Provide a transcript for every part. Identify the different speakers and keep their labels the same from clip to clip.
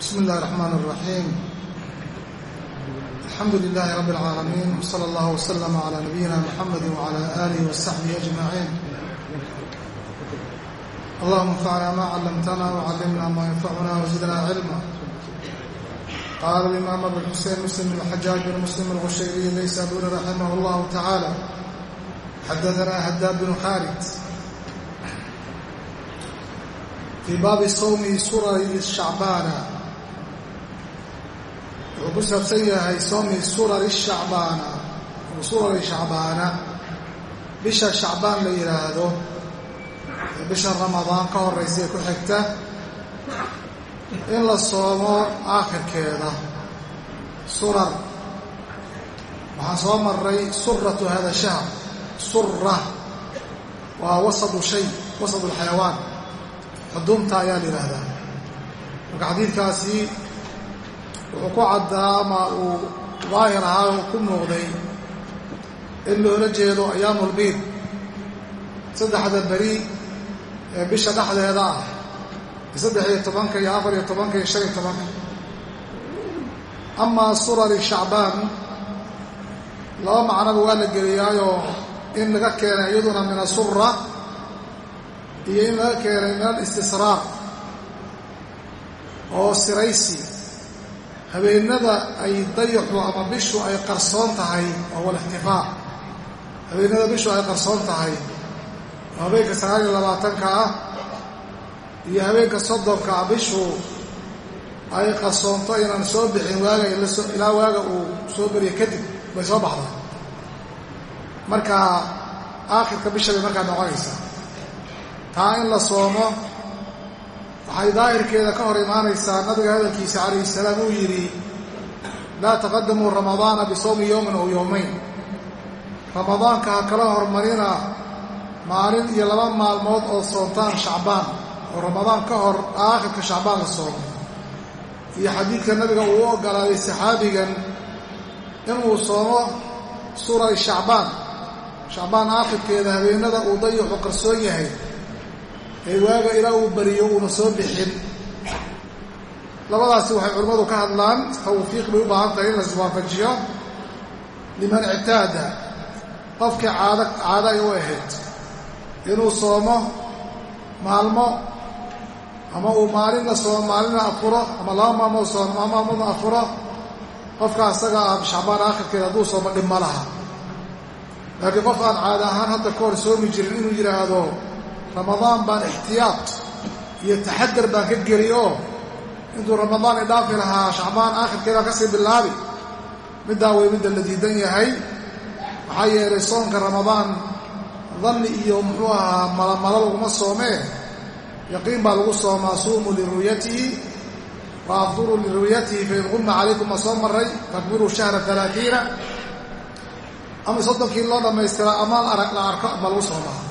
Speaker 1: بسم الله الرحمن الرحيم الحمد لله رب العالمين وصلى الله وسلم على نبينا محمد وعلى آله وصحبه أجمعين اللهم انفعنا ما علمتنا وعلمنا ما ينفعنا وزدنا علما قال الإمام أبو الحسين مسلم بن الحجاج بن مسلم الغشيري ليس أبونا رحمه الله تعالى حدثنا هداب بن خالد في باب صوم سرر شعبان wuxuu ku saabsan yahay soomi surari shacbaana. Surari shacbaana bisha shacbaan la yidhaahdo ee bisha ramadaan ka horraysa ee ku xigta in la soomo aakhirkeeda. Surar waxaan soo maray suratu hada shahr. Sura waa wasadu shay wasadu alxayawaan xuduumta ayaa la yidhaahdaa marka xadiidkaasi wuxuu ku caddaa ama uu daahir ahaa oo ku muuqday in loola jeedo ayaamulbiid saddexda beri ee bisha dhexdeeda ah saddex iyo tobanka iyo afar iyo tobanka iyo shan iyo tobanka. Amaa surari shacbaan laba macnoba waa la geliyaayoo in laga keenay iyaduna min asura iyo in laga keenay min alistisraar oo siraysi habeenada ay dayaxu ama bishu ay qarsoon tahay oo walixtifaa habeenada bishu ay qarsoon tahay habeenka sagaal iyo labaatanka ah iyo habeenka soddonka ah. Bishu ay qarsoonto inaan soo bixin waaga ilaa waaga uu soo beriyo kadib bay soo baxdaa. Marka aakhirka bisha bay markaa noqonaysaa. Taa in la soomo waxay daahirkeeda ka hor imaanaysaa nabiga hadalkiisa calayhi salaam uu yidhi laa taqadamuu ramadaana bisawmi yowmin ow yowmayn ramadaanka ha kala hormarina maalin iyo laba maalmood oo soontaan shacbaan oo ramadaan ka hor aakhirka shacbaan la soomo iyo xadiidka nabiga uu u ogolaaday saxaabigan inuu soomo suray shacbaan. Shacbaan aakhirkeeda habeenada uu dayaxu qarsoon yahay ee waaga ilaa uu bariyo uuna soo bixin. Labadaasi waxay culimmadu ka hadlaan tawfiiq bay u baahan tahay in la iswaafajiyo. Liman ictaada qofkii caado caado ay u ahayd. Inuu soomo maalmo ama uu maalinna soomo maalinna afuro ama laba maalmood soomo laba maalmoodna afuro qofka asaga ah shacbaan aakhirkeeda hadduu soomo dhib ma laha. Laakiin qof aan caado ahaan hadda ka hor soomi jirin inuu yidhaahdo ramadaan baan ixtiyaad iyo taxadar baan ka geli oo intuu ramadaan idhaafi lahaa shacbaan aakhirkeeda ka sii bilaabi. Middaa way midda la diidan yahay. Maxaa yeelay soonka ramadaan danni iyo muxuu ahaa malamalo laguma soomee. Yaqiin baa lagu soomaa suumuu liru'yatihi wa afduruu liru'yatihi fain qumma calaykum ma soo maray takmiruu shahra alaaiina ama soddonkii loo dhammaystira amaan arag la arko ma lagu soomaa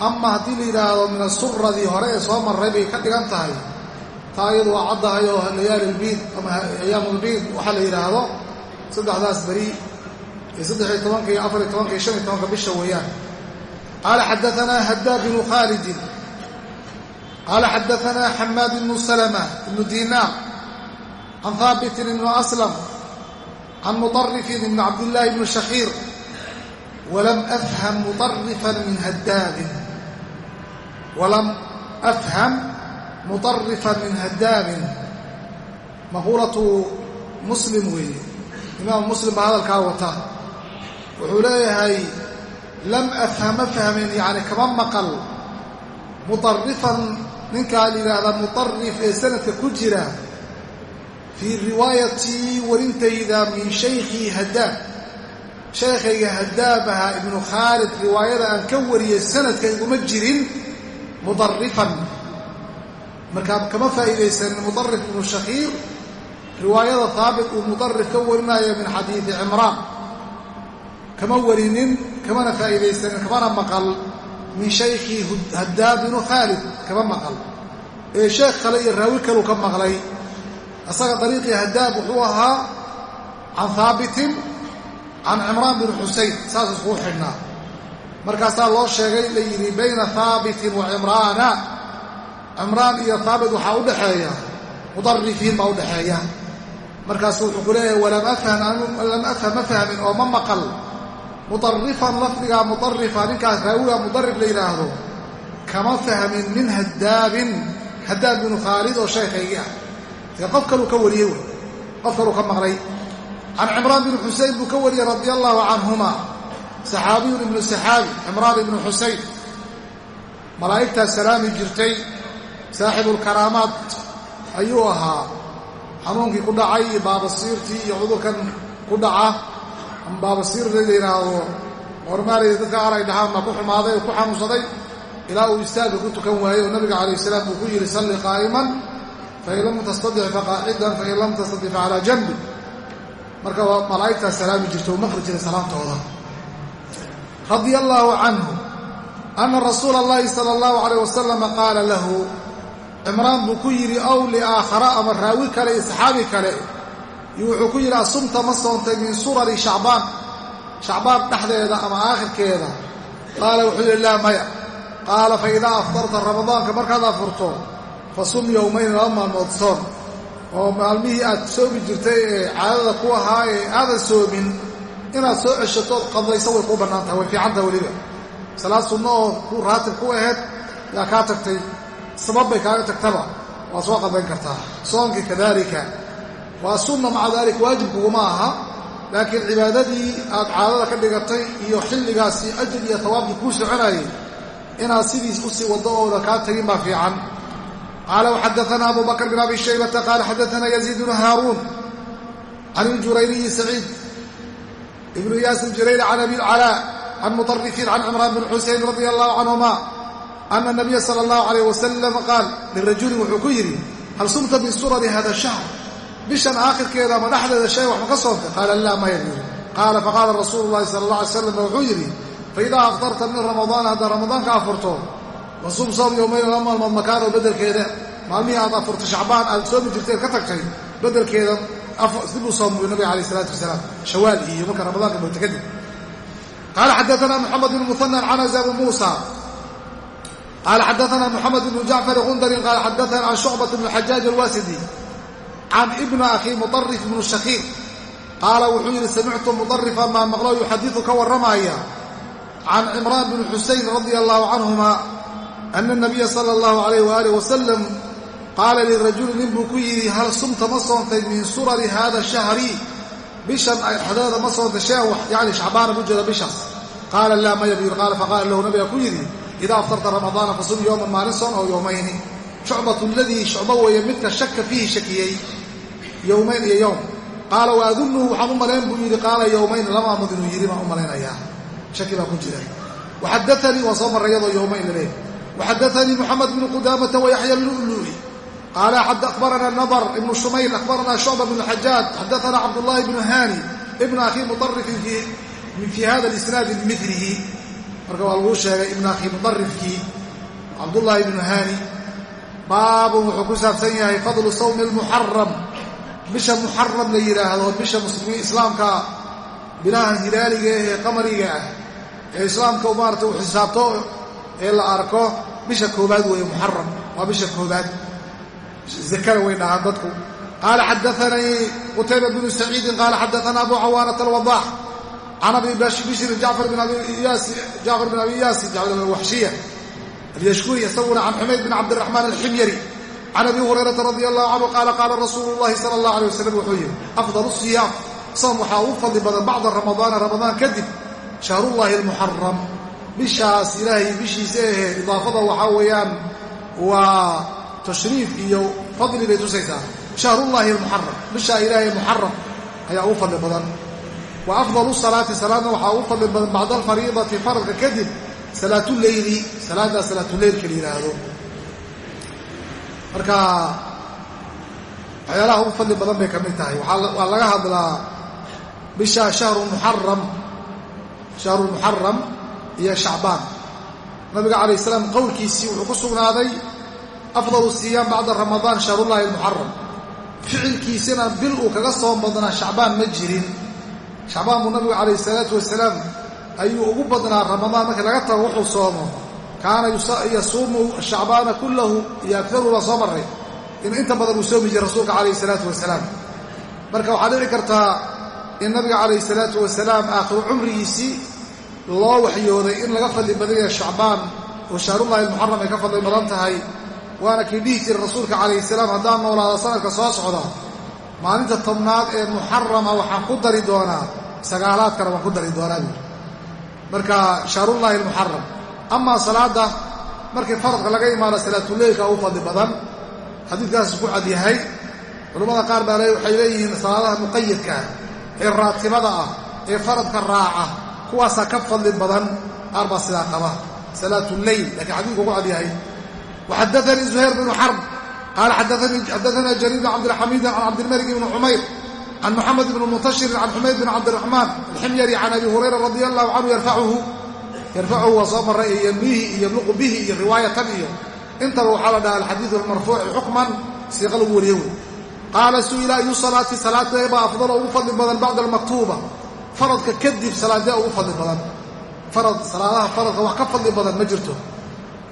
Speaker 1: ama haddii la yidhaahdo min asuradii hore ee soo marray bay ka dhigan tahay. Taa iyadu waa caddahay oo layaali lbiid ama ayaamulbiid waxaa la yidhaahdo saddexdaas beri iyo saddexiyo tobanka iyo afariyo tobanka iyo shan iyo tobanka bisha weeyaan. Qaala xadaanaa hadaab bnu khaalidin qaala xadaanaa xamaad ibnu salama ibnu dinaar can haabitin ibnu aslam can muطarifin ibni cabdillaahi ibni shakhiir walam afham muطarifan min hadaabin walam afham muطarifan min hadaabin maquulatu muslim weeye imaamu muslim baa hadalkaa wata wuxuu leeyahay lam afham ma fahmin yacni kama maqal muطarifan ninkaa la yidhaahdaa muطarif ee sanadka ku jira fii riwaayatii warintayda min shaykhii hadaab sheekhayga hadaab ahaa ibnu khaalid riwaayada mudarifan markaa kama faa'iidaysan mudarif ibnu shakhiir riwaayada haabit uu mudarif ka warinayo min xadiidi cimraan. Kama warinin kamana faa'iidaysanin kamana maqal min shaykhii hadaab ibnu khaalid kama maqal. Ee sheekh kale iyo raawi kaleu ka maqlay asaga dariiqii hadaab wuxuu ahaa can haabitin can cimraan bin xusayn saas iskugu xidhnaa markaasaa loo sheegay la yidhi bayna haabitin wa cimraana cimraan iyo haabit waxaa u dhaxeeya. Mudarifiin baa udhaxeeya markaasu wuxuu ku leeyahay walam afham ma fahmin oo ma maqal. Mudarifan lafdigaa mudarifa ninkaas raawiga mudarif la yidhaahdo kama fahmin min hadaabin hadaab binu khaalid oo sheekhaygii ah. Dee qof kaluu ka wariyey qof kaluu ka maqlay. Can cimraan binu xusein buu ka wariyey radia allaahu canhuma saxaabiyun ibnu saxaabi cimraan ibnu xusein malaa'igtaas salaami jirtay saaxibulkaraamaat ayuu ahaa. Xanuunkii ku dhacay iyo baabasiirtii iyo cudurkan ku dhaca. Ama baabasiir la yidhaahdo hormaaleyda dadka qaar ay dhahaan ma ku xumaaday oo ku xanuunsaday. Ilaa uu istaagga ku tukan waayey oo nabiga calayh salaam uu ku yidhi salli qaa'iman fain lam tastadic faqaacidan fain lam tastadic facalaa janbi. Marka waa malaa'igtaas salaami jirta oo maqli jiray salaamtooda radia allaahu canhu ana rasuula allahi sala allahu calayh wasalama qaala lahu cimraan buu ku yidhi aw liaakhara ama raawi kale iyo saxaabi kale. Iyo wuxuu ku yidhi asumta ma soontay min surari shacbaan shacbaan dhexdeeda ama aakhirkeeda. Qaala wuxuu yidhi laa maya. Qaala fa idaa aftarta ramadaanka markaad afurto fa sum yowmayn laba maalmood soon oo maalmihii aad soomi jirtay ee caadada ku ahaa ee aadan soomin inaad soo ceshato ood qadlayso way kuu bannaan tahay way fiicantaha weliba. Salaad sunno oo ku raatib ku ahayd yaa kaa tagtay sabab bay kaaga tagtaba waad soo qadayn kartaa. Soonkii kadaalika waa sunna maca daalika waajibkuguma aha laakiin cibaadadii aad caadada ka dhigatay iyo xilligaasi ajir iyo tawaabkii kuu soconayay inaad sidiis u waddo ooda kaa tagin baa fiican. Qaala waxadaana abu bakr bin abi shaybata qaala xadaana yaziid bnu haaruun can iljurayriyi saciid ibnu iyaas iljurayri can abi lcalaa can muطarifiin can cimraan bn xusein radia allahu canhuma ana nabiya sala allahu alayh wasalam qaal lirajulin wuxuu ku yidhi hal sumta min surari hada shahr? Bishan aakhirkeeda ama dhexdeeda shay wax ma ka soontay qaala laa maya buu yidhi qaala faqaala rasuulu llahi sala allah alay slam wuxuu yidhi faidaa aftarta min ramadaan haddaad ramadaanka afurto wasum soom yowmayn laba maalmood makaano beddelkeeda maalmihii aad afurtay? Shacbaan aad soomi jirteen ka tagtay beddelkeeda dib u soom buu nabiga alayh isalaatu wasalaam shawaal iyo marka ramadaanka bogta kadib qaala xadaana moxamed bn muhanan can azabu muusa. Qaala xadaana moxamed bnu jacfar qundarin qaala xadaana can shucbat bn xajaaj alwaasidi can ibna akhi muطarif bnu shakiir qaala wuxuu yidhi samictu muطarifan maa maqlo yuxadiu ka warramaya can cimraan bn xusein radia allahu canhuma ana nabiya sala allahu alayh waalih wasalam qaala lirajuli nin buu ku yidhi hal sumta ma soontay min surari hada shahri bishan dhexdeeda ma soontay shayan wax yani shacbaana buu jeeda bishaas qaala laa maya buu yidhi qaala faqaala lahu nabiga ku yidhi idaa aftarta ramadaana fasum yowman maalin soon oo yowmayni shucbatu ladii shucbo weeye midka shaka fiihi shakiyey yowmayn iyo yowm qaala wa adunuhu waxaan u malayn buu yidhi qaala yowmayn lamaamud inuu yidhi baan u malaynayaa shaki baa ku jira waxadaanii waan soo marray iyadoo yowmayn laleeyahy waxadaanii moxamed bnu qudaamata qaala akhbarana nadr ibnu shumayl akhbarana shucba bnu xajaaj xadaana cabdullaahi bnu hani ibna akhi muطarifin fii hada lisnaadi bimilihi marka waa laguu sheegay ibna akhi muطarifkii cabdullaahi bnu hani baabun wuxuu ku saabsan yahay fadlu sawmi almuxaram bisha muxaram la yidhaahdo bisha muslimiin islaamka bilaha hilaaliga ee qamariga ah ee islaamka maarata uu xisaabto ee la arko bisha koobaad weeye muxaram waa zakada way dhahaan dadku. Qaala xadaanii qutayba bnu saciidin qaala xadaana abu cawaanata alwadaax can abi bishrin jacfar bin abi iyaasi waxshiya alyashkuri isaguna can xumayd bin cabdiraxmaan alximyari can abi hurayrata radi allahu canhu qaala qaala rasuulu llahi sala allah alay wasalam wuxuu yidhi afdal siyaam soom waxaa ugu fadli badan bacda ramadaana ramadaan kadib shahrullahi almuxaram bishaas ilaahay bishiisa ahee idaafada waxaa weeyaan waa tashriif iyo fadli bay tusaysaa shahrullahi almuxaram bishaa ilaahay muxaram ayaa ugu fadli badan. Wa afdalu salaati salaadna waxaa ugu fadli badan bacda alfariidati faradka kadib salaatuleyli salaaddaa salaatuleylka la yidhaahdo marka waxyaalaha ugu fadli badan bay ka mid tahay. Waa laga hadlaa bisha shahru muxaram shahru muxaram iyo shacbaan. Nabiga calayh salaam qowlkiisii wuxuu ku sugnaaday afdalu siyaam bacda ramadaan shahrullahi almuxaram ficilkiisina bil uu kaga soo badnaa shacbaan ma jirin. Shacbaan buu nabigu calayh salaatu wasalaam ayuu ugu badnaa ramadaan markii laga tago wuxuu soomo. Kaana yasuumu shacbaana kullahu iyo agaru baa soo marray. In inta badan uu soomi jiray rasuulka calayhi salaatu wasalaam. Marka waxaa dhici kartaa in nabiga calayhi salaatu wasalaam aakhiru cumrigiisii loo waxyooday in laga fadli badan yahay shacbaan oo shahrullahi almuxaram ay ka fadli badan tahay waana kii dhihi jiray rasuulka calayhi salaam haddaan noolaada sanadka soo socda. Maalinta tobnaad ee muxarama waxaan ku dari doonaa sagaalaadkana waan ku dari doonaa buuri marka shahrullaahi almuxaram amaa salaadda markii faradka laga imaano salaatuleylka u fadli badan xadiidkaas ku cad yahay. Culammada qaar baa waxay leeyihiin salaadaha muqayadka ah ee raatibada ah ee faradka raaca kuwaasaa ka fadli badan qaar baa sidaa qaba. Salaatuleyl lakiin xadiidku ku cad yahay waxadaanii zuhayr bnu xarb qaala xadaana jariir bn cabdilxamiid can cabdilmalik bni cumayr can muxamed bni muntashirin can xumayd bn cabdiraxmaan alximyari can abi hurayra radia allahu canhu yarfacuhu yarfacuhu waa soo maray iyo yemlihi iyo yabluqu bihi iyo riwaayatan iyo intaba waxaa la dhaha alxadiidu almarfuuci xukman siiqa lagu wariyo wey qaala su'ila ayu salaati salaadeebaa afdalo ugu fadli badan bacda almaktuuba faradka kadib salaadee ugu fadli badan farad salaadaha faradka wax ka fadli badan ma jirto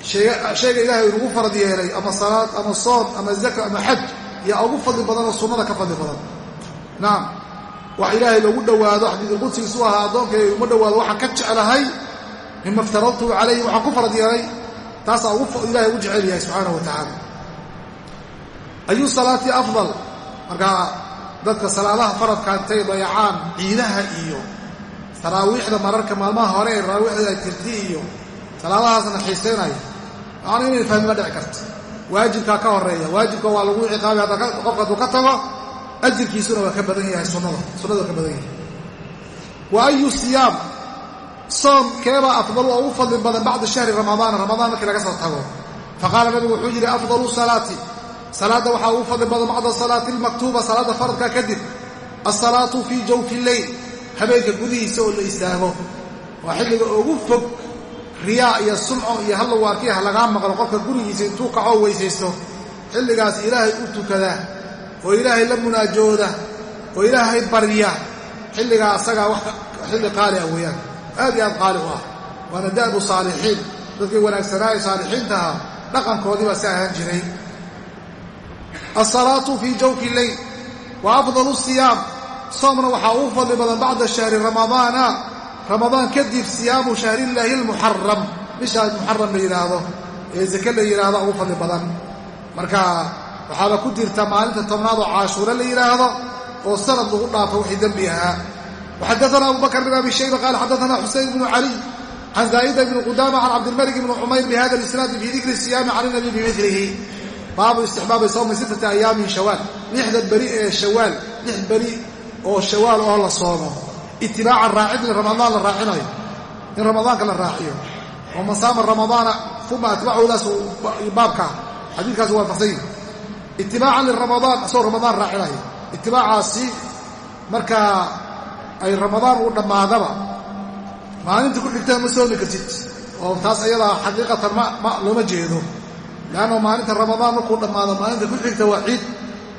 Speaker 1: shayga ilaahay inugu farad yeelay ama salaad ama soon ama zaka ama xaj yaa ugu fadli badan oo sunnada ka fadli badan. Nacam wax ilaahay loogu dhowaado xadiidulqudsigiisu ahaa addoonkay uma dhowaado waxaan ka jeclahay mima iftaradtuhu calayhi waxaan ku farad yeelay taasaa ilahay ugu jecel yahay subxaanahu wa tacaala. Ayu salaati afdal. Markaa dadka salaadaha faradka intay dayacaan ciidaha iyo taraawiixda mararka maalmaha hore ee taraawiixda ay tirti iyo salaadahaasna xiisaynaya macna inay fahmima dhici karta waajibkaa ka horreeya waajibka waa lagu ciqaabay qofka hadduu ka tago ajirkiisuna waa ka badan yahay sunnada sunnada ka badan yahay. Wa ayu siyaam soom keebaa afdalu oo ugu fadli badan bacda shahri ramadaana ramadaan markii laga soo tago. Faqaala nabigu wuxuu yidhi afdalu salaati. Salaadda waxaa ugu fadli badan bacda salaati almaktuuba salaadda faradka kadib. Alsalaatu fii jawfi lleyl habeenka gudihiisa oo la istaago. Waa xilliga ugu fog riyaa iyo sumco iyo halla waarkiya ha lagaa maqlo qofka gurigiisa intuu kacoo weysaysto xilligaas ilaahay u tukada oo ilaahay la munaajooda oo ilaahay barya xilligaa asagaa xilli qaali ah weeyaan. Aad iyo aad qaali u ah. Waana da'bu saalixiin. Dadkii wanaagsanaaye saalixiintaha dhaqankoodii baa si ahaan jiray. Alsalaatu fii jawfi lleyl wa afdalu siyaam. Soomna waxaa ugu fadli badan bacda shahri ramadaana ramadaan kadib siyaamu shahrillaahi almuxaram bishaa muxaram la yidhaahdo ee zake la yidhaahdo ugu fadli badan. Marka waxaaba ku jirta maalinta tobnaad oo caashuure la yidhaahdo oo sanad lagu dhaafo wixii dembi ahaa. Waxadaana abu bakr bn abi shayba qaala xadaana xuseyn bnu caliy can zaa'ida bni qudaama can cabdilmalik bni cumayr bihada lisnaadi fii dikri siyaami can inabi bimilihi baabu istixbaabi sawmi sittati ayaamin shawaal lixda beri ee shawaal lix beri oo shawaal oo la soomo itibaacan raacid in ramadaan la raacinayo. In ramadaanka la raaciyo. Oo man saama ramadaana uma atbacahudaas baabka. Xadiidkaas waafaqsan yihi itibaacan liramadaan asagoo ramadaan raacinayo. Itibaacaasi markaa ay ramadaan uu dhammaadaba maalinta ku xigtana ma soomi kartid. Oo taas ayadaa xaqiiqatan ma looma jeedo. Leanna maalinta ramadaan markuu dhammaado maalinta ku xigta waa ciid.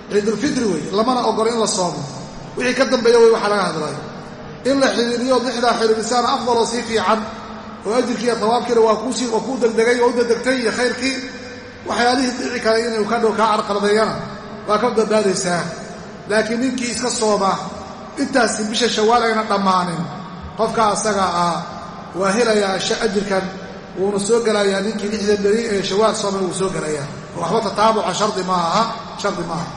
Speaker 1: Ciidulfitri wey lamana ogolo in la soomo. Wixii ka dambeeya wey waxaa laga hadlayo in la xidhiiriyo lixdaa xidhiirisaana afdaloo sii fiican oo ajirkiiyo tawaabkiina waa kuu degdegay oo u degdegtay iyo khayrkii waxyaalihii dhici karay inay ka dhow kaa carqaladeeyana waa ka badbaadaysaa. Laakiin ninkii iska sooma intaasi bisha shawaal ayna dhammaanin. Qofka asaga ah waa helayaa ajirkan wuuna soo gelayaa ninkii lixda beri ee shawaal soomay wuu soo gelayaa. Waxba tataabuca shardi maaha shardi maaha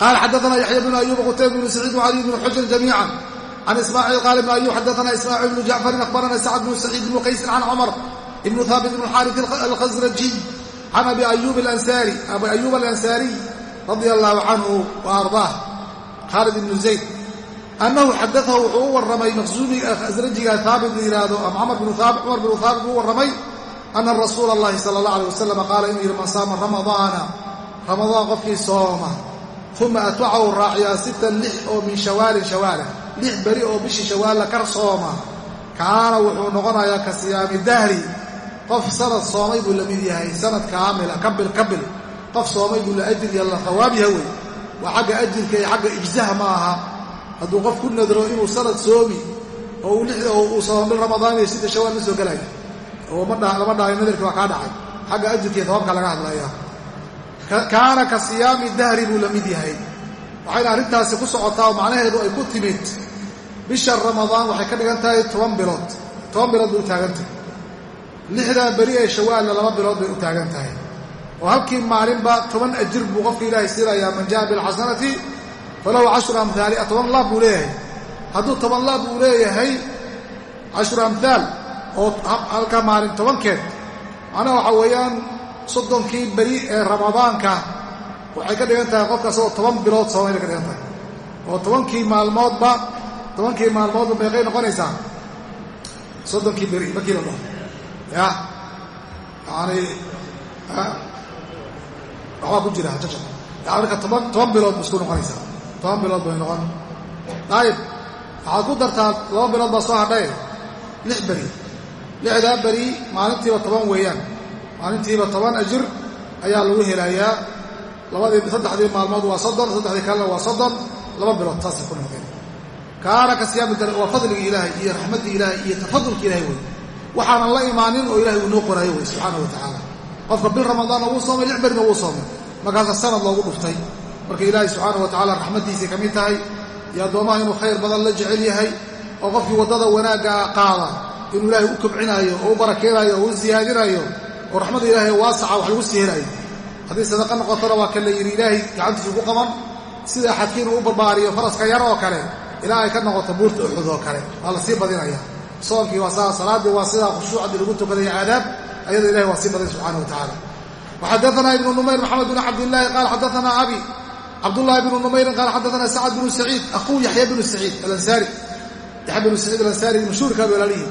Speaker 1: qaala xadaana yaxya bnu ayuub qutayb bnu saciid wcali bnu xujr jamiican can ismaaciil qaala ibnu ayuub xadaana ismaaciil bnu jacfarin akhbarana sacd bnu saciid bnu qaysin can cumar ibnu haabit bnu xaaris alkhasrajiy can abi ayuub alansaariy radia allahu canhu wa ardaah khaalid ibnu zayd annahu xadaahu wuxuu u warramay maqsuumiga khasrajiga haabit la yidhaahdo ama cumar bnu haabit cumar bnu haabit uu warramay ana rasuula allahi sala allah alay wasalam qaala inuu yidhi man saama ramadaana ramadaan qofkii sooma uma atbacahu raaciyaa sittan lix oo min shawaalin shawaala lix beri oo bishii shawaalla kar sooma. Kaana wuxuu noqonayaa ka siyaami dahri. Qof sanad soomay buu la mid yahay sanad kaamila kabil kabil. Qof soomay buu la ajir iyo la thawaab wey waa xagga ajirka iyo xagga ijzaha ma aha. Hadduu qof ku nadro inuu sanad soomi oo uu sooma bil ramadaan iyo sita shawaal ma soo gelaya oo lama dhahayo nadarkii waa kaa dhacay. Xagga ajirka iyo thawaabka laga hadlaya kaana ka siyaami dahri buu la mid yahay. Waxayna arrintaasi ku socotaa oo macnaheedu ay ku timid bisha ramadaan waxay ka dhigan tahay toban bilood. Toban bilood bay u taagan tahay. Lixdaa beri ee shawaalna laba bilood bay u taagan tahay. Oo halkii maalinba toban ajir buu qofka ilaahay siinayaa man jaa bilxasanati falahu cashru amhaali toban laab buu leeyahay. Hadduu toban laab uu leeyahay cashru amhaal oo halka maalin tobankeed macnaha waxaa weeyaan soddonkii beri ee ramadaanka waxay ka dhigan tahay qofka asagoo toban bilood soomay bay ka dhigan tahay. Oo tobankii maalmoodba tobankii maalmoodba meeqay noqonaysaa? Soddonkii beri markii la dhaho ya. Yani waxbaa ku jira jajab. Yani marka toban toban bilood ba isku noqonaysaa. Toban bilood bay noqon. Daayib waxaad ku dartaa laba bilood baa soo hadhaye lix beri. Lixdaa beri maalintiiba toban weeyaan. Maalintiiba toban ajir ayaa lagu helayaa. Labadii saddexdii maalmood waa soddon saddexdii kalena waa soddon. Laba bilood saasay ku noqdeen kaana ka siyaami waa fadligii ilaahay iyo raxmaddii ilaahay iyo tafadulka ilahay wey waxaanan la imaanin oo ilahay uu noo qoraayo wey subxaana wa tacaala. Qofka bil ramadaanna wuu soomay lix berina wuu soomay. Markaasa sanad loogu dhuftay. Marka ilaahay subxaana wa tacala raxmaddiisay ka mid tahay iyo addoommaha inuu khayr badan la jecel yahay oo qofkii waddada wanaagga qaada inuu ilaahay u kobcinaayo oo u barakeenaayo oo u siyaadinayo oo raxmadda ilaahay waasaca wax lagu sii helaayo haddii sadaqa noqotona waa kan la yidhi ilaahay gacantiisu ku qaban. Sida axadkiin uu u barbaariyo faraska yar oo kale ilaa ay ka noqoto buurta uxud oo kale. Waa la sii badinaya. Soonkii waa saa salaaddii waa sidaa khushuucdii lagu tukaday aadaab ayada ilahay waa sii badin subxana wa tacaala. Waxadaana ibnu numayr maxamed bn cabdillaahi qaal xadaana abi cabdullahi bnu numayrin qaal xadaana sacad bnu saciid akhuu yaxya bnu saciid alansaari. Yaxya bnu saciid alansaari mashhuurka walaalihi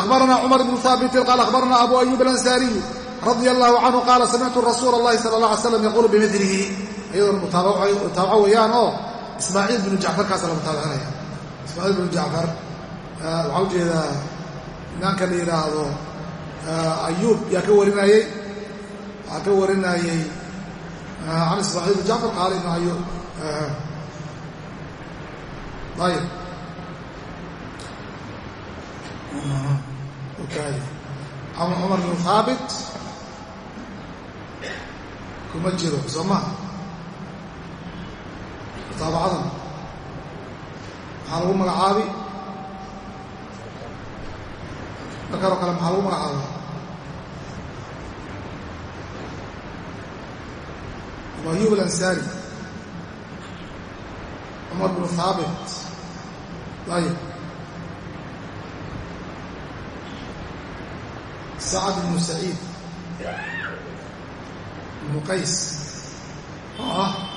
Speaker 1: akhbarana cumar bnu haabitin qaal akhbarana abu ayub alansaariyu radia allahu canhu qaala samictu rasuula allahi sala allah alay slam yaquulu bimilihi iyadoona mutaabaco weeyaan oo ismaaciil binu jacfarkaasa la mutaabicinaya ismaaciil binu jacfar waxaa u jeedaa imaanka la yidhaahdo ayuub yaa ka warinayey waxaa ka warinayey can ismaaciil bn jacfar qaala ibnu ayuub ayib can cumar bn haabit kuma jiro soo maha mutaabacadan maxaa lagu magacaabi? Markanoo kale maxaa lagu magacaaba abu ayub alansaari cumar bnu haabit ayib sacad bnu saciid ibnu qays oo ah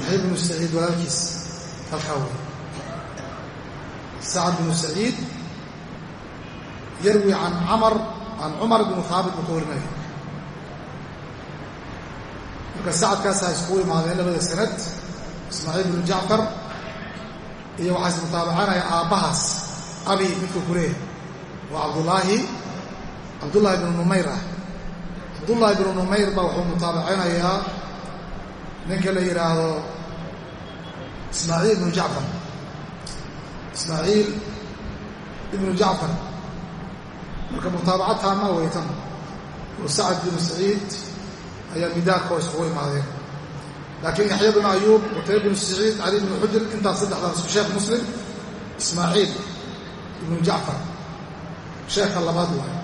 Speaker 1: yaxya bnu saciid walaalkiis. Halkaa wey sacad bnu saciid yarwi can camar can cumar bnu haabit buu ka warinaya marka sacadkaasaa iskugu imaadeen labada sanad ismaaciil bnu jacfar iyo waxaa is mutaabacanaya abi midkuu ku waa cabdullaahi cabdullaahi bnu numayr ah cabdullaahi bnu numayr baa wuxuu mutaabacinayaa ninka la yidhaahdo ismaaciil ibnu jacfar. Ismaaciil ibnu jacfar. Marka mutaabaca taama weytan oo sacad binu saciid ayaa midaarka oo iskugu imaadeen. Laakiin yaxya bnu ayuub qutayb bnu saciid cali bnu xujr intaas saddexdan isku sheekh muslim ismaaciil ibnu jacfar. Sheekha labaad waay.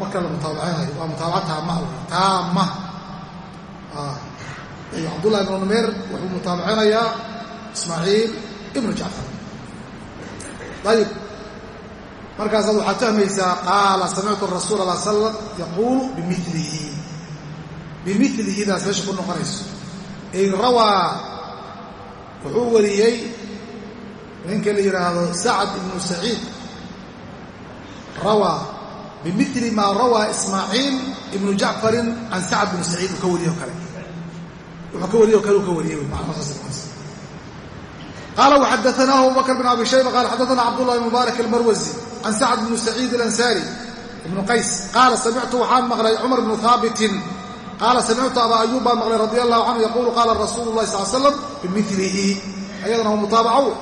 Speaker 1: Marka la mutaabacinayo waa mutaabaca taama. Taama cabdullahi ibnu numeer wuxuu mutaabacinayaa ismaaciil ibnu jacfar ayib markaasaad waxaad fahmaysaa qaala samictu rasuula alla slam yaquulu bimilihi bimilihidaas meesha ku noqonayso. Ay rawaa wuxuu wariyey ninka la yidhaahdo sacad ibnu saciid. Rawaa bimili maa rawaa ismaaciil ibnu jacfarin can sacad bnu saciid uu ka wariye o kale wuxuu ka wariye o kale uu ka wariyey qaala waxadaanaahu abubakr bn abi shayba qaala xadaana cabdullahi bn mubaarak almarwasi can sacd bni saciid alansaari ibnu qays qaala samictu waxaan maqlay cumar bnu haabitin qaala samictu abaa ayuub baan maqlay radi allahu canhu yaquulu qaala rasuulu lahi sal slam bimilihi ayadana waa mutaabaco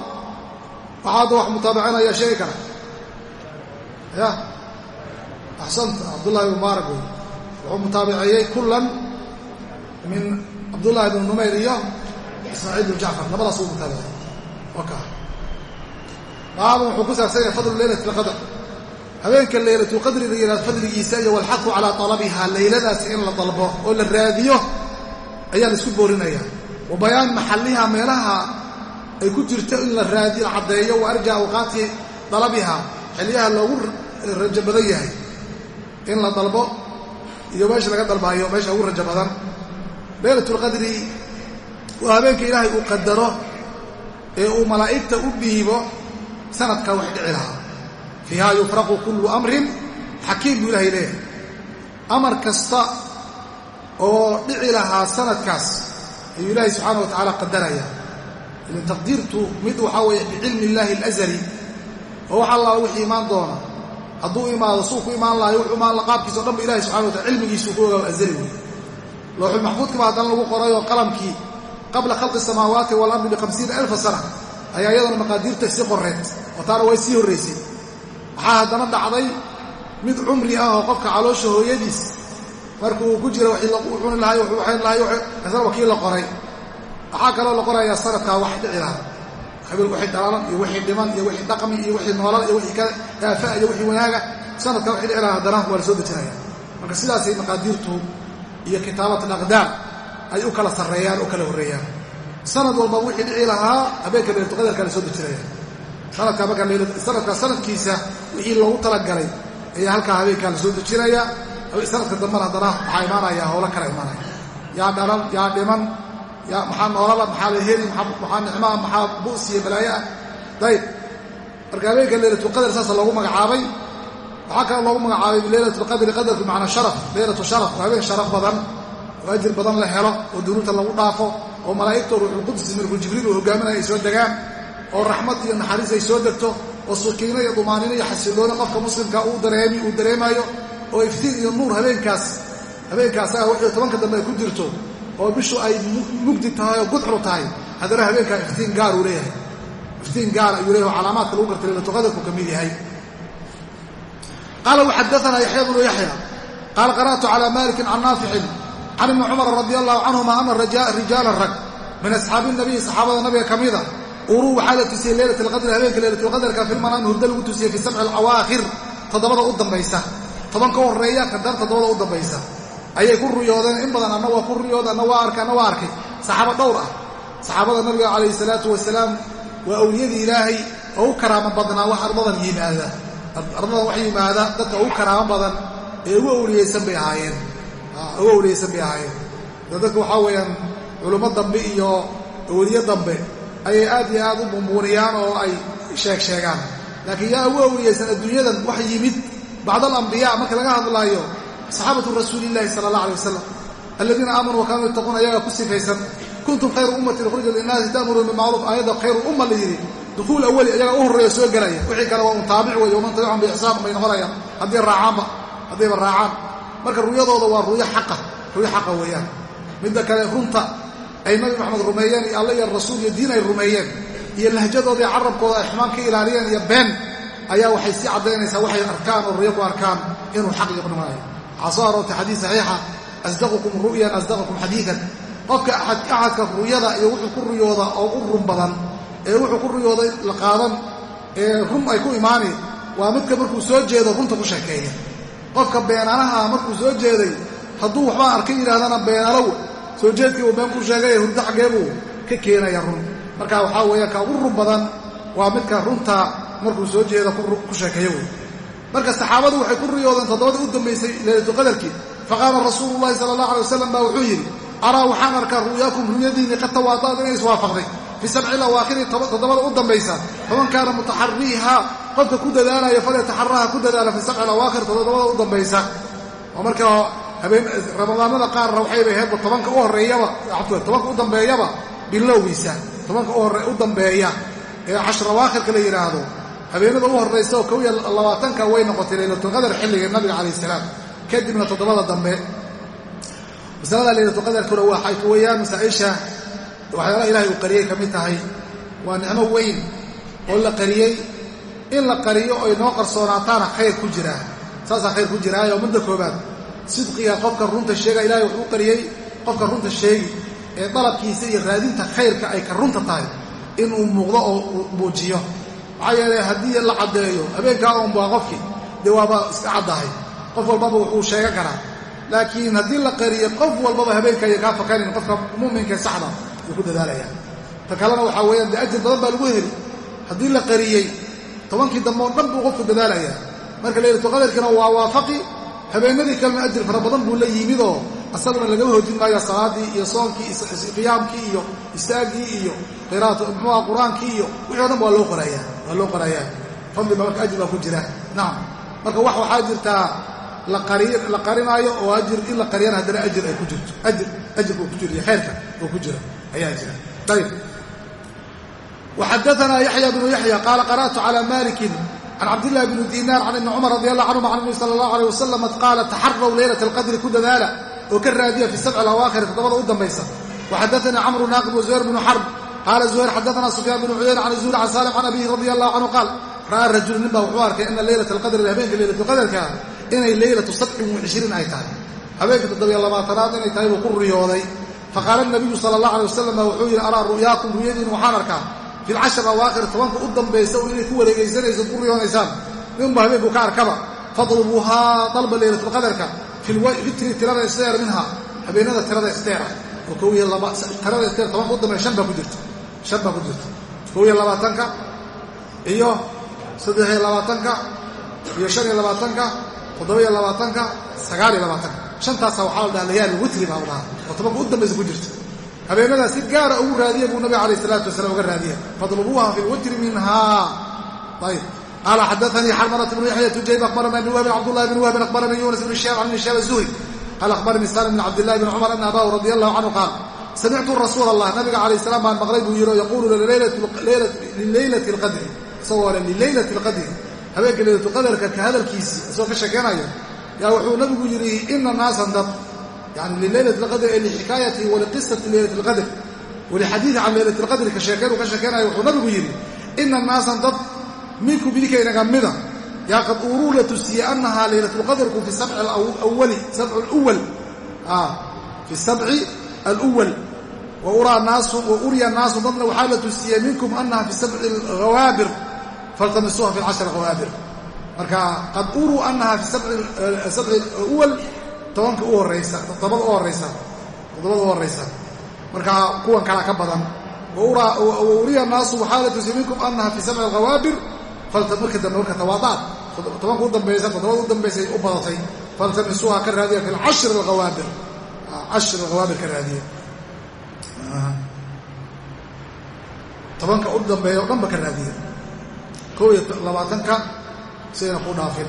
Speaker 1: waxaa hadda wax mutaabacinaya sheegi kara. Ya? Axsanta cabdullahi mubaarak wey wuxuu mutaabaceeyey kullan min cabdullahi ibn numayr iyo ismaaciil ibn jacfar labadaas uu mutaabacay oka baaban wuxuu ku saabsan yahay fadlu leylat alqadr habeenka laylatulqadriga yaraad fadligiisa iyo walxaqu calaa talabiha leyladaasi in la dalbo oo la raadiyo ayaa la isku boorinaya wa bayaan maxalliha meelaha ay ku jirto in la raadiyo la caddeeyo wa arja awqaati dalabiha xilliyaha loogu rajo badan yahay. In la dalbo iyo meesha laga dalbaayo meesha ugu rajo badan leylatulqadri waa habeenka ilaahay uu qadaro ee uu malaa'igta u dhiibo sanadkaa wax dhici lahaa. Fiiha yufraqu kullu amrin xakiim buu ilahay leeyahay. Amar kasta oo dhici lahaa sanadkaas ayuu ilaahay subxaana wa tacaala qadaraya ilan taqdiirtu mid waxaa weeye bicilmi illaahi alazali oo wax allaa wixii imaan doona hadduu imaado suu ku imaan lahayo wuxuu imaan la qaabkiisa o dhan ba ilahi subxana wa tacala cilmigiisuu ku ogaa azali wey looxul maxfuudkiiba haddana lagu qorayoo qalamkii qabla khalqi samaawaati waalardi bihamsiina alfa sana ayaa iyadana maqaadiirta sii qoreed oo taana way sii horraysay waxaa haddana dhacday mid cumri ah oo qofka caloosha hooyadiis markuu ku jira lagu cuni lahay wuxuu waxayn lahay isna wakii la qoray. Waxaa kaloo la qorayaa sanadkaa wax dhici lahaa. Habil wixii dhalalan iyo wixii dhiman iyo wixii dhaqmi iyo wixii noolal iyo wixii kaafa iyo wixii wanaaga sanadkaa wixii dhici lahaa haddana waa la soo dejinaya marka sidaasay maqaadiirtu iyo kitaabat alaqdaar ay u kala sarreeyaan oo kala horreeyaan. Sanad walba wixii dhici lahaa habeenka laylatulqadarkaa la soo dejinaya. Sanadkaa markaa sanadkaa sanadkiisa wixii loogu talagalay ayaa halkaa habeenkaa la soo dejinaya. Sanadka dambena haddana waxaa imaanaya howlo kala imaanaya. Yaa dhalan yaa dhiman maxaa noolala maxaa la heli maxaa nicmaa maxaa bu's iyo balaayo ah dayb marka habeenka leylatulqadar saasa loogu magacaabay waxaa kaloo loogu magacaabay leylatulqadri qadarku macnaa sharaf leylatu sharaf. Waa habeen sharaf badan oo ajir badan la helo oo dunuubta lagu dhaafo oo malaa'igta ruuxulqudsi milku jibriil uu hogaaminaya ay soo degaan oo raxmad iyo naxariis ay soo degto oo sukiino iyo dumaanino iyo xasilooni qofka muslimka uu dareemi uu dareemaayo oo iftiin iyo nuur habeenkaas habeenkaasaga wixii tobanka dambe ay ku jirto oo bishu ay mugdi tahay oo gudxru tahay. Haddana habeenkaa iftiin gaar uu leeyahay. Iftiin gaar ayuu leeyahay oo calaamaadka lagu garta leylatuqadarku ka mid yahay qaala waxadaana yaxya bnu yaxya qaala qara'tu calaa malikin can naaficin can ibni cumara radi allahu canhuma ana rijaalan rag min asxaabi nabiyi saxaabada nabiga ka mida uruu waxaa la tusiyey leylat alqadri habeenka leylatulqadarka filmanaami hurdo lagu tusiyey fi sabci alawaakhir toddobada u dambaysa toban ka horreeya kadar toddobada u dambaysa ayay ku ruyoodeen in badan anna waa ku ruyooda anna waa arkay anna waa arkay saxaabo dhowr ah saxaabada nabiga calayhi salaatu wasalaam waa awliyadii ilaahay oo u karaamo badnaa wax ardadan yimaada ardadan wax yimaada dadka ugu karaamo badan ee ugu awliyeysan bay ahaayeen. Ugu awliyeysan bay ahaayeen. Dadka waxaa weeyaan culummo dambe iyo awliye dambe ayay aad iyo aad u bumbuuniyaan oo ay sheeg sheegaan. Laakiin yaa ugu awliyeysan adduunyadan wax yimid bacd alambiya marka laga hadlaayo saxaabatu rasuulillahi sala allah alay wasalam aladiina aamanuu wakanuu yattaquuna ayagaa ku sifaysan kuntum khayru ummatin ukhrijat linnaasi ta'muruun bimacruuf aayadda khayru umma la yidhi dukuul awali ayagaa u horreeya soo gelaya wixii kale waa un taabic weeye waman tabicahum biixsaan bay noqonayaan. Haddii raacaanba haddayba raacaan. Marka ruyadooda waa ruyo xaqa ruyo xaqa weeyaan. Midda kale runta ay nabi maxamed rumeeyeen iyo alla iyo rasuul iyo diin ay rumeeyeen iyo lahjadooda iyo carabkooda ay xumaan ka ilaaliyeen iyo been ayaa waxay sii caddaynaysaa waxay arkaan oo ruyo ku arkaan inuu xaq iqnimaayo waxaa soo aroortay xadiis saxiixa asdaqukum ru'yan asdaqukum xadiidan qofka axadka ruyada iyo wuxuu ku ruyooda oo u run badan ee wuxuu ku ruyooday la qaadan ee run ay ku imaani. Waa midka markuu soo jeedo runta ku sheekeeya qofka beenanaha markuu soo jeeday hadduu waxbaa arkay yidhahdana beenalow soo jeedkii uu been ku sheegay hurdo xaggeebuu ka keenaya run. Marka waxaa weeye ka ugu run badan waa midka runta markuu soo jeedo ku sheekeeyo. Wey marka saxaabadu waxay ku riyoodeen toddobadii u dambaysay leylatuqadarkii faqaala rasuulu llahi sala allah alay wasalam baa wuxuu yidhi araa waxaan arkaa ru'yaakum ru'yadiinni qad tawaadaad inay iswaafaqday fi sabci lawaakhiri toddobada u dambaysa faman kaana mutaxariiha qofka ku dadaalaya falyataxaraha ku dadaala fi sabci alawaakhir toddobada u dambaysa oo marka habeen ramadaanada qaarna waxayba ahaydba tobanka u horreeyaba tobanka u dambeeyaba bilowgiisa tobanka u dambeeya ee cashrawaakhirka la yidhaahdo habeenada u horraysa oo kow iyo labaatanka way noqotay laylatulqadar xilliga nabiga calayh salaam kadibna toddobada dambe masalada laylatulqadarkuna waxay ku weeyaan masaa-isha waxyaalaha ilahay uu qariyey ka mid tahay waa nicmo weyn oo la qariyey. In la qariyo oy noo qarsoonaataana khayr ku jiraa saasaa khayr ku jiraayo. Midda koobaad sidqiga qofka runta sheega ilahay wuxuu qariyey. Qofka runta sheegi ee dalabkiisa iyo raadinta khayrka ay ka runta tahay inuu muuqdo oo muujiyo. Maxaa yeelay haddii la caddeeyo habeenkaa un baa qofkii dee waaba iska caddahay. Qof walbaba wuxuu sheegan karaa. Laakiin haddii la qariyo qof walbaba habeenkaya kaa fakanin qofka mu'minka saxda wuu ku dadaalayaan ta kalena waxaa weeyaan dee ajir badan baa lagu heli. Haddii la qariyey tobankii dambe oo dhan buu qofku dadaalayaa marka laylatulqadarkiina waa waafaqi. Habeenadii kalena ajir fara badan buu la yimidoo asaguna lagama hoojin maayo salaadii iyo soonkii qiyaamkii iyo istaagii iyo qiraat muxuuha qur'aankii iyo wixii o dhan waa loo qorayaa waa loo qorayaa. Fadli ba marka ajir baa ku jira. Nacam marka wax waxaa jirtaa la qarinaayo oo ajir in la qariyana haddana ajir ay ku jirto. Ajir ajirka ku jiro iyo khayrka uu ku jiro ayaa jira. Ayb waxadaanaa yaxya bnu yaxya qaala qara'tu cala malikin can cabdillahi bni dinaar can ibni cumar radi allah canhuma can nabi sala allah aleh wasalam qaala taxarraw leylat alqadri ku dadaala oo ka raadiya fi sabci alawaakhir toddobada u dambaysa. Waxadaanaa camru naaqib wa zuhayr bnu xarb qaala zuhayr xadaanaa sufyaan bnu cuyayna can zuhri can saalim can abihi radi allahu canhu qaal ra'aa rajul ninbaa wuxuu arkay ana leylata alqadri habeenka leylatulqadarka inay leylatu sabcin wa cishriin ay tahay. Habeenka toddobiyo labaatanaad inay tahay buu ku riyooday faqaala nabiyu sala allah alay wasalam wuxuu yidhi araa ru'yaakum ruyadiin waxaan arkaa fi lcashar awaakhir tobanka u dambaysa un inay ku wareegaysanaysad ku riyoonaysaan ninba habeenku ka arkaba fadlubuuhaa dalba leylatulqadarka fitiri tirada steer minha habeenada tirada isteera oo kow iyo tirada isteer tobanka u dambaysa shan baa ku jirta shan baa ku jirta kow iyo labaatanka iyo saddex iyo labaatanka iyo shan iyo labaatanka toddoba iyo labaatanka sagaal iyo labaatanka shantaasa waxaa la dhaha layaali witri baa la dhahaa oo tobanka u dambaysa ku jirta. Habeenadaas si gaara ugu raadiya buu nabiga alayh salaatu wasalaam uga raadiya fadlubuuha fi lwitri minha. Ayb qaala xadaanii xarmarat bnu yaxya tujayb akhbarana ibn wahbin cabdullahi bn wahbin akhbaranii yunas bn shihaab can shihab zuhri qaala akhbaranii salim bn cabdillahi bn cumar ana abahu radi allahu canhu qaal samictu rasuul allah nabiga calayh salaam baan maqlay buu yidhi oo yaquulu lileylati alqadri isagoo le lileylati alqadri habeenka leylatulqadarka ka hadalkiisii isagoo ka sheekeynayo yaa wuxuu nabigu yidhi ina naasan dad yani lileylat lqadr ee lixikaayati waliqisati leylat lqadr walixadiidi can leylat lqadri ka sheekeen ka sheekeynayo wuxuu nabigu yidhi ina naasan dad minkum idinkainaga mida. Yaa qad uuruu la tusiyey annahaa leylatulqadrku fi sabci alawali sabcu luwal ah, fi sabci aluwal wa urya naasu dadna waxaa la tusiyey minkum annaha fi sabci alghawaabir faltamisuuha fi cashar ghawaabir marka qad uruu anaha fi sabci wal tobanka u horaysa toddobada u horaysa toddobada u horaysa marka kuwan kalaa ka badan. Wa naasu waxaa la tusiyey minkum fi sabci alkhawaabir marka dambe marka tawaadaad tobanka u dambaysa toddobada u dambaysay u badatay. Faltamisuuha ka raadiya fi cashri alkhawaabir cashri alkhawaabir ka raadiya. Tobanka u dambeeya o dhanba ka raadiya. Kow iyo labaatanka sidayna ku dhaafin.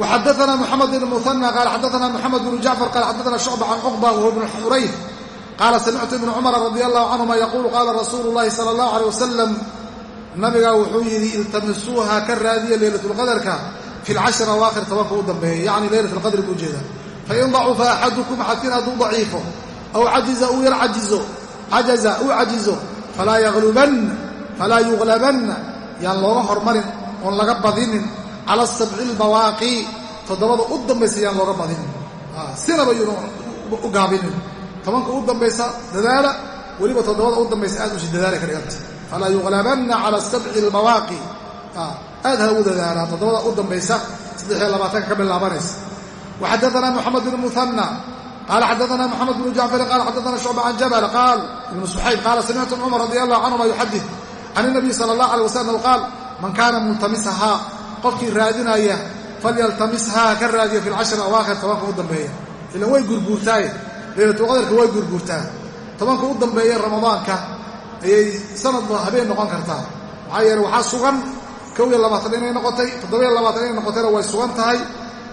Speaker 1: Waxadaana muxamed bn muana qaal xadaana moxamed bnu jacfar qaal xadaana shucba can cuqba wahuwa bnu xurayf qaala samictu ibna cumara radi allahu canhuma yaquulu qaala rasuulu llahi sala allahu aleh wasalam nabigaa wuxuu yidhi iltamisuuha ka raadiya leylatulqadarka fi lcashri awaakhir tobanka u dambeeya yacni leylat lqadri buu jeeda. Fain dacufa axadukum xadkiin hadduu daciifo aw cajiza uu yar cajizo cajaza uu cajizo falaa yuhlabanna yaan looga hormarin oon laga badinin cala sabci albawaaqi toddobada u dambaysa yaan looga badinin sinaba yuuna u gaabinin tobanka u dambaysa dadaala weliba toddobada u dambaysa aad usi dadaala ka dhiganta falaa yuqlabanna cala sabci albawaaqi aad ha ugu dadaalaa toddobada u dambaysa saddexiyo labaatanka ka bilaabanaysa waxadaana moxamed bn muhanna qaala xadaana moxamed bnu jacfarin qaala xadaana shucba can jabal qaal ibnu suxayb qaala samictu cumar radi allahu canhuma yuxadid can inabiy sala allah alay wasalam qaal man kaana multamisahaa qofkii raadinaya falyaltamishaa ka raadiya fi lcashri awaakhir tobanka u dambeeya. Ilan way gurguurtaaye laylatulqadarka way gurguurtaa tobanka u dambeeya ramadaanka ayay sanadba habeen noqon kartaa. Maxaa yeele waxaa sugan kow iyo labaatan inay noqotay toddobiyo labaatan inay noqotayna way sugan tahay.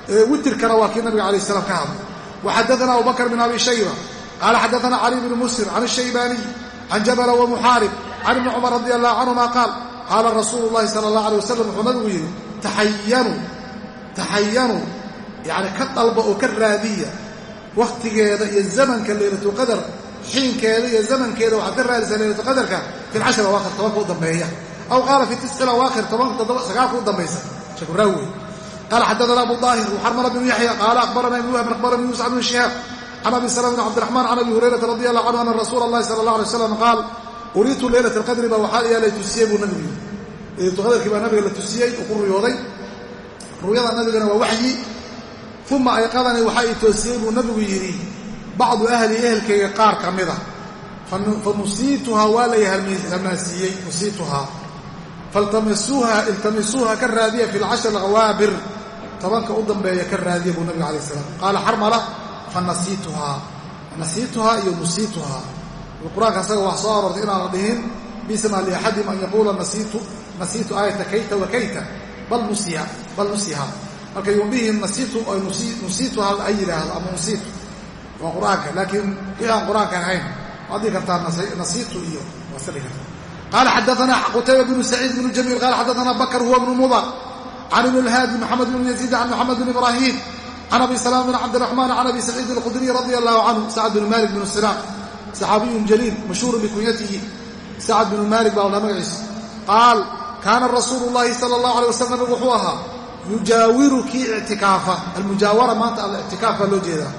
Speaker 1: Witirkana waa kii nabiga alayh salaam ka hadlay. Waxadaana abubakr bin abi shayba. Qaala xadaana cali bnu muslim can الshaybaaniy can jabala wamuxaarib can ibni cumar radi allahu canhuma qaal qaala rasuulu llahi sala allah alay wasalam wuxuu nabigu yidhi taxayanuu yacni ka dalba oo ka raadiya wakhtigeeda iyo zamanka laylatulqadar xiinkeeda iyo zamankeeda waxaad ka raadaysaa laylatulqadarka fi lcashri awaakhir tobanka u dambeeya aw qaala fi tisci awaakhir tobanka sagaalka u dambaysa shakuraawi wey qaala xadaana abu daahir waxarmala bnu yaxya qaala akhbarana ibnu wahbin akhbarani yuusuf bnu shihaab can abi salama bn cabdiraxmaan can abi hurayrata radi allahu canhu ana rasuula allahi sala allah alay slam qaal uriitu leylat alqadri baa waxaa yaa lay tusiyey buu nabigu yidhi leylatulqadarkii baa nabiga la tusiyey uu ku ruyooday. Ru'yada nabigana waa waxyi uma ayqadanii waxaa ii toosiyey buu nabigu yidhi bacdu ahli ehelkayga qaar ka mida fa nusiituhaa waa lay halmaansiiyey nusiituhaa. Faltamisuuha iltamisuuha ka raadiya fi lcashri alkhawaabir tobanka u dambeeya ka raadiya buu nabiga alayh salaam. Qaala xarmala fa nasiituhaa. Iyo nusiituhaa. Qur'aanka asaga wax soo aroortay inaan la dhihin bisma liaxadihim an yaquula nasiitu nasiitu aayata kayta wa kayta bal nusiha bal nusiha marka yundhihin nasiitu nusiituha ay yidhaahdo ama nusiitu waa qur'aanka laakiin wixii aan qur'aankan ahayn waad dhihi kartaa nasiitu iyo waa iska dhigi kartaa xadaana qutayba bnu saciid bnu jamiil qaala xadaana bakr huwa bnu mudar can ibn lhaadi maxamed bn yaziid can maxamed bn ibrahim can abi salama bn cabdiraxmaan can abi saciid alkhudriy radi allahu canhu sacd bn malik bn sinaan saxaabiyun jaliil mashhuurun bikunyatihi sacd bnu malik baa ladhaa magaciisa. Qaal kaana rasuulu llahi sala allahu alay waslam nabigu wuxuu ahaa yujaawiru kii ictikaafa almujaawara maanta alictikaaf baa loo jeedaa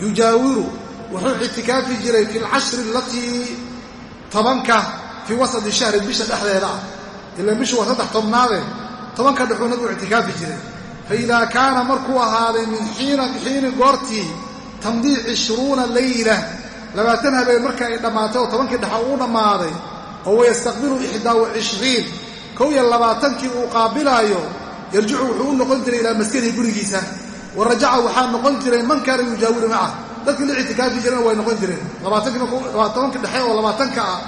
Speaker 1: yujaawiru wuxuu ictikaafi jiray fi alcashri alatii tobanka fii wasadi shahri bisha dhexdeeda ah ilaan bishu waa saddex tobnaade tobanka dhexuu nabigu ictikaafi jiray fa idaa kaana markuu ahaaday min xiini goortii tamdii cishruuna layla labaatan habeen marka ay dhammaatay oo tobankii dhexa uu dhammaaday oo wayastaqbilu ixdaa wa kow iyo labaatankii uu qaabilaayo yarjicu wuxuu u noqon jiray ilaa maskanihi gurigiisa. Wa rajaca waxaa noqon jiray man kaana yujaawiru macah dadkii la ictikaafi jirana way noqon jireen. Tobanka dhexe oo labaatanka ah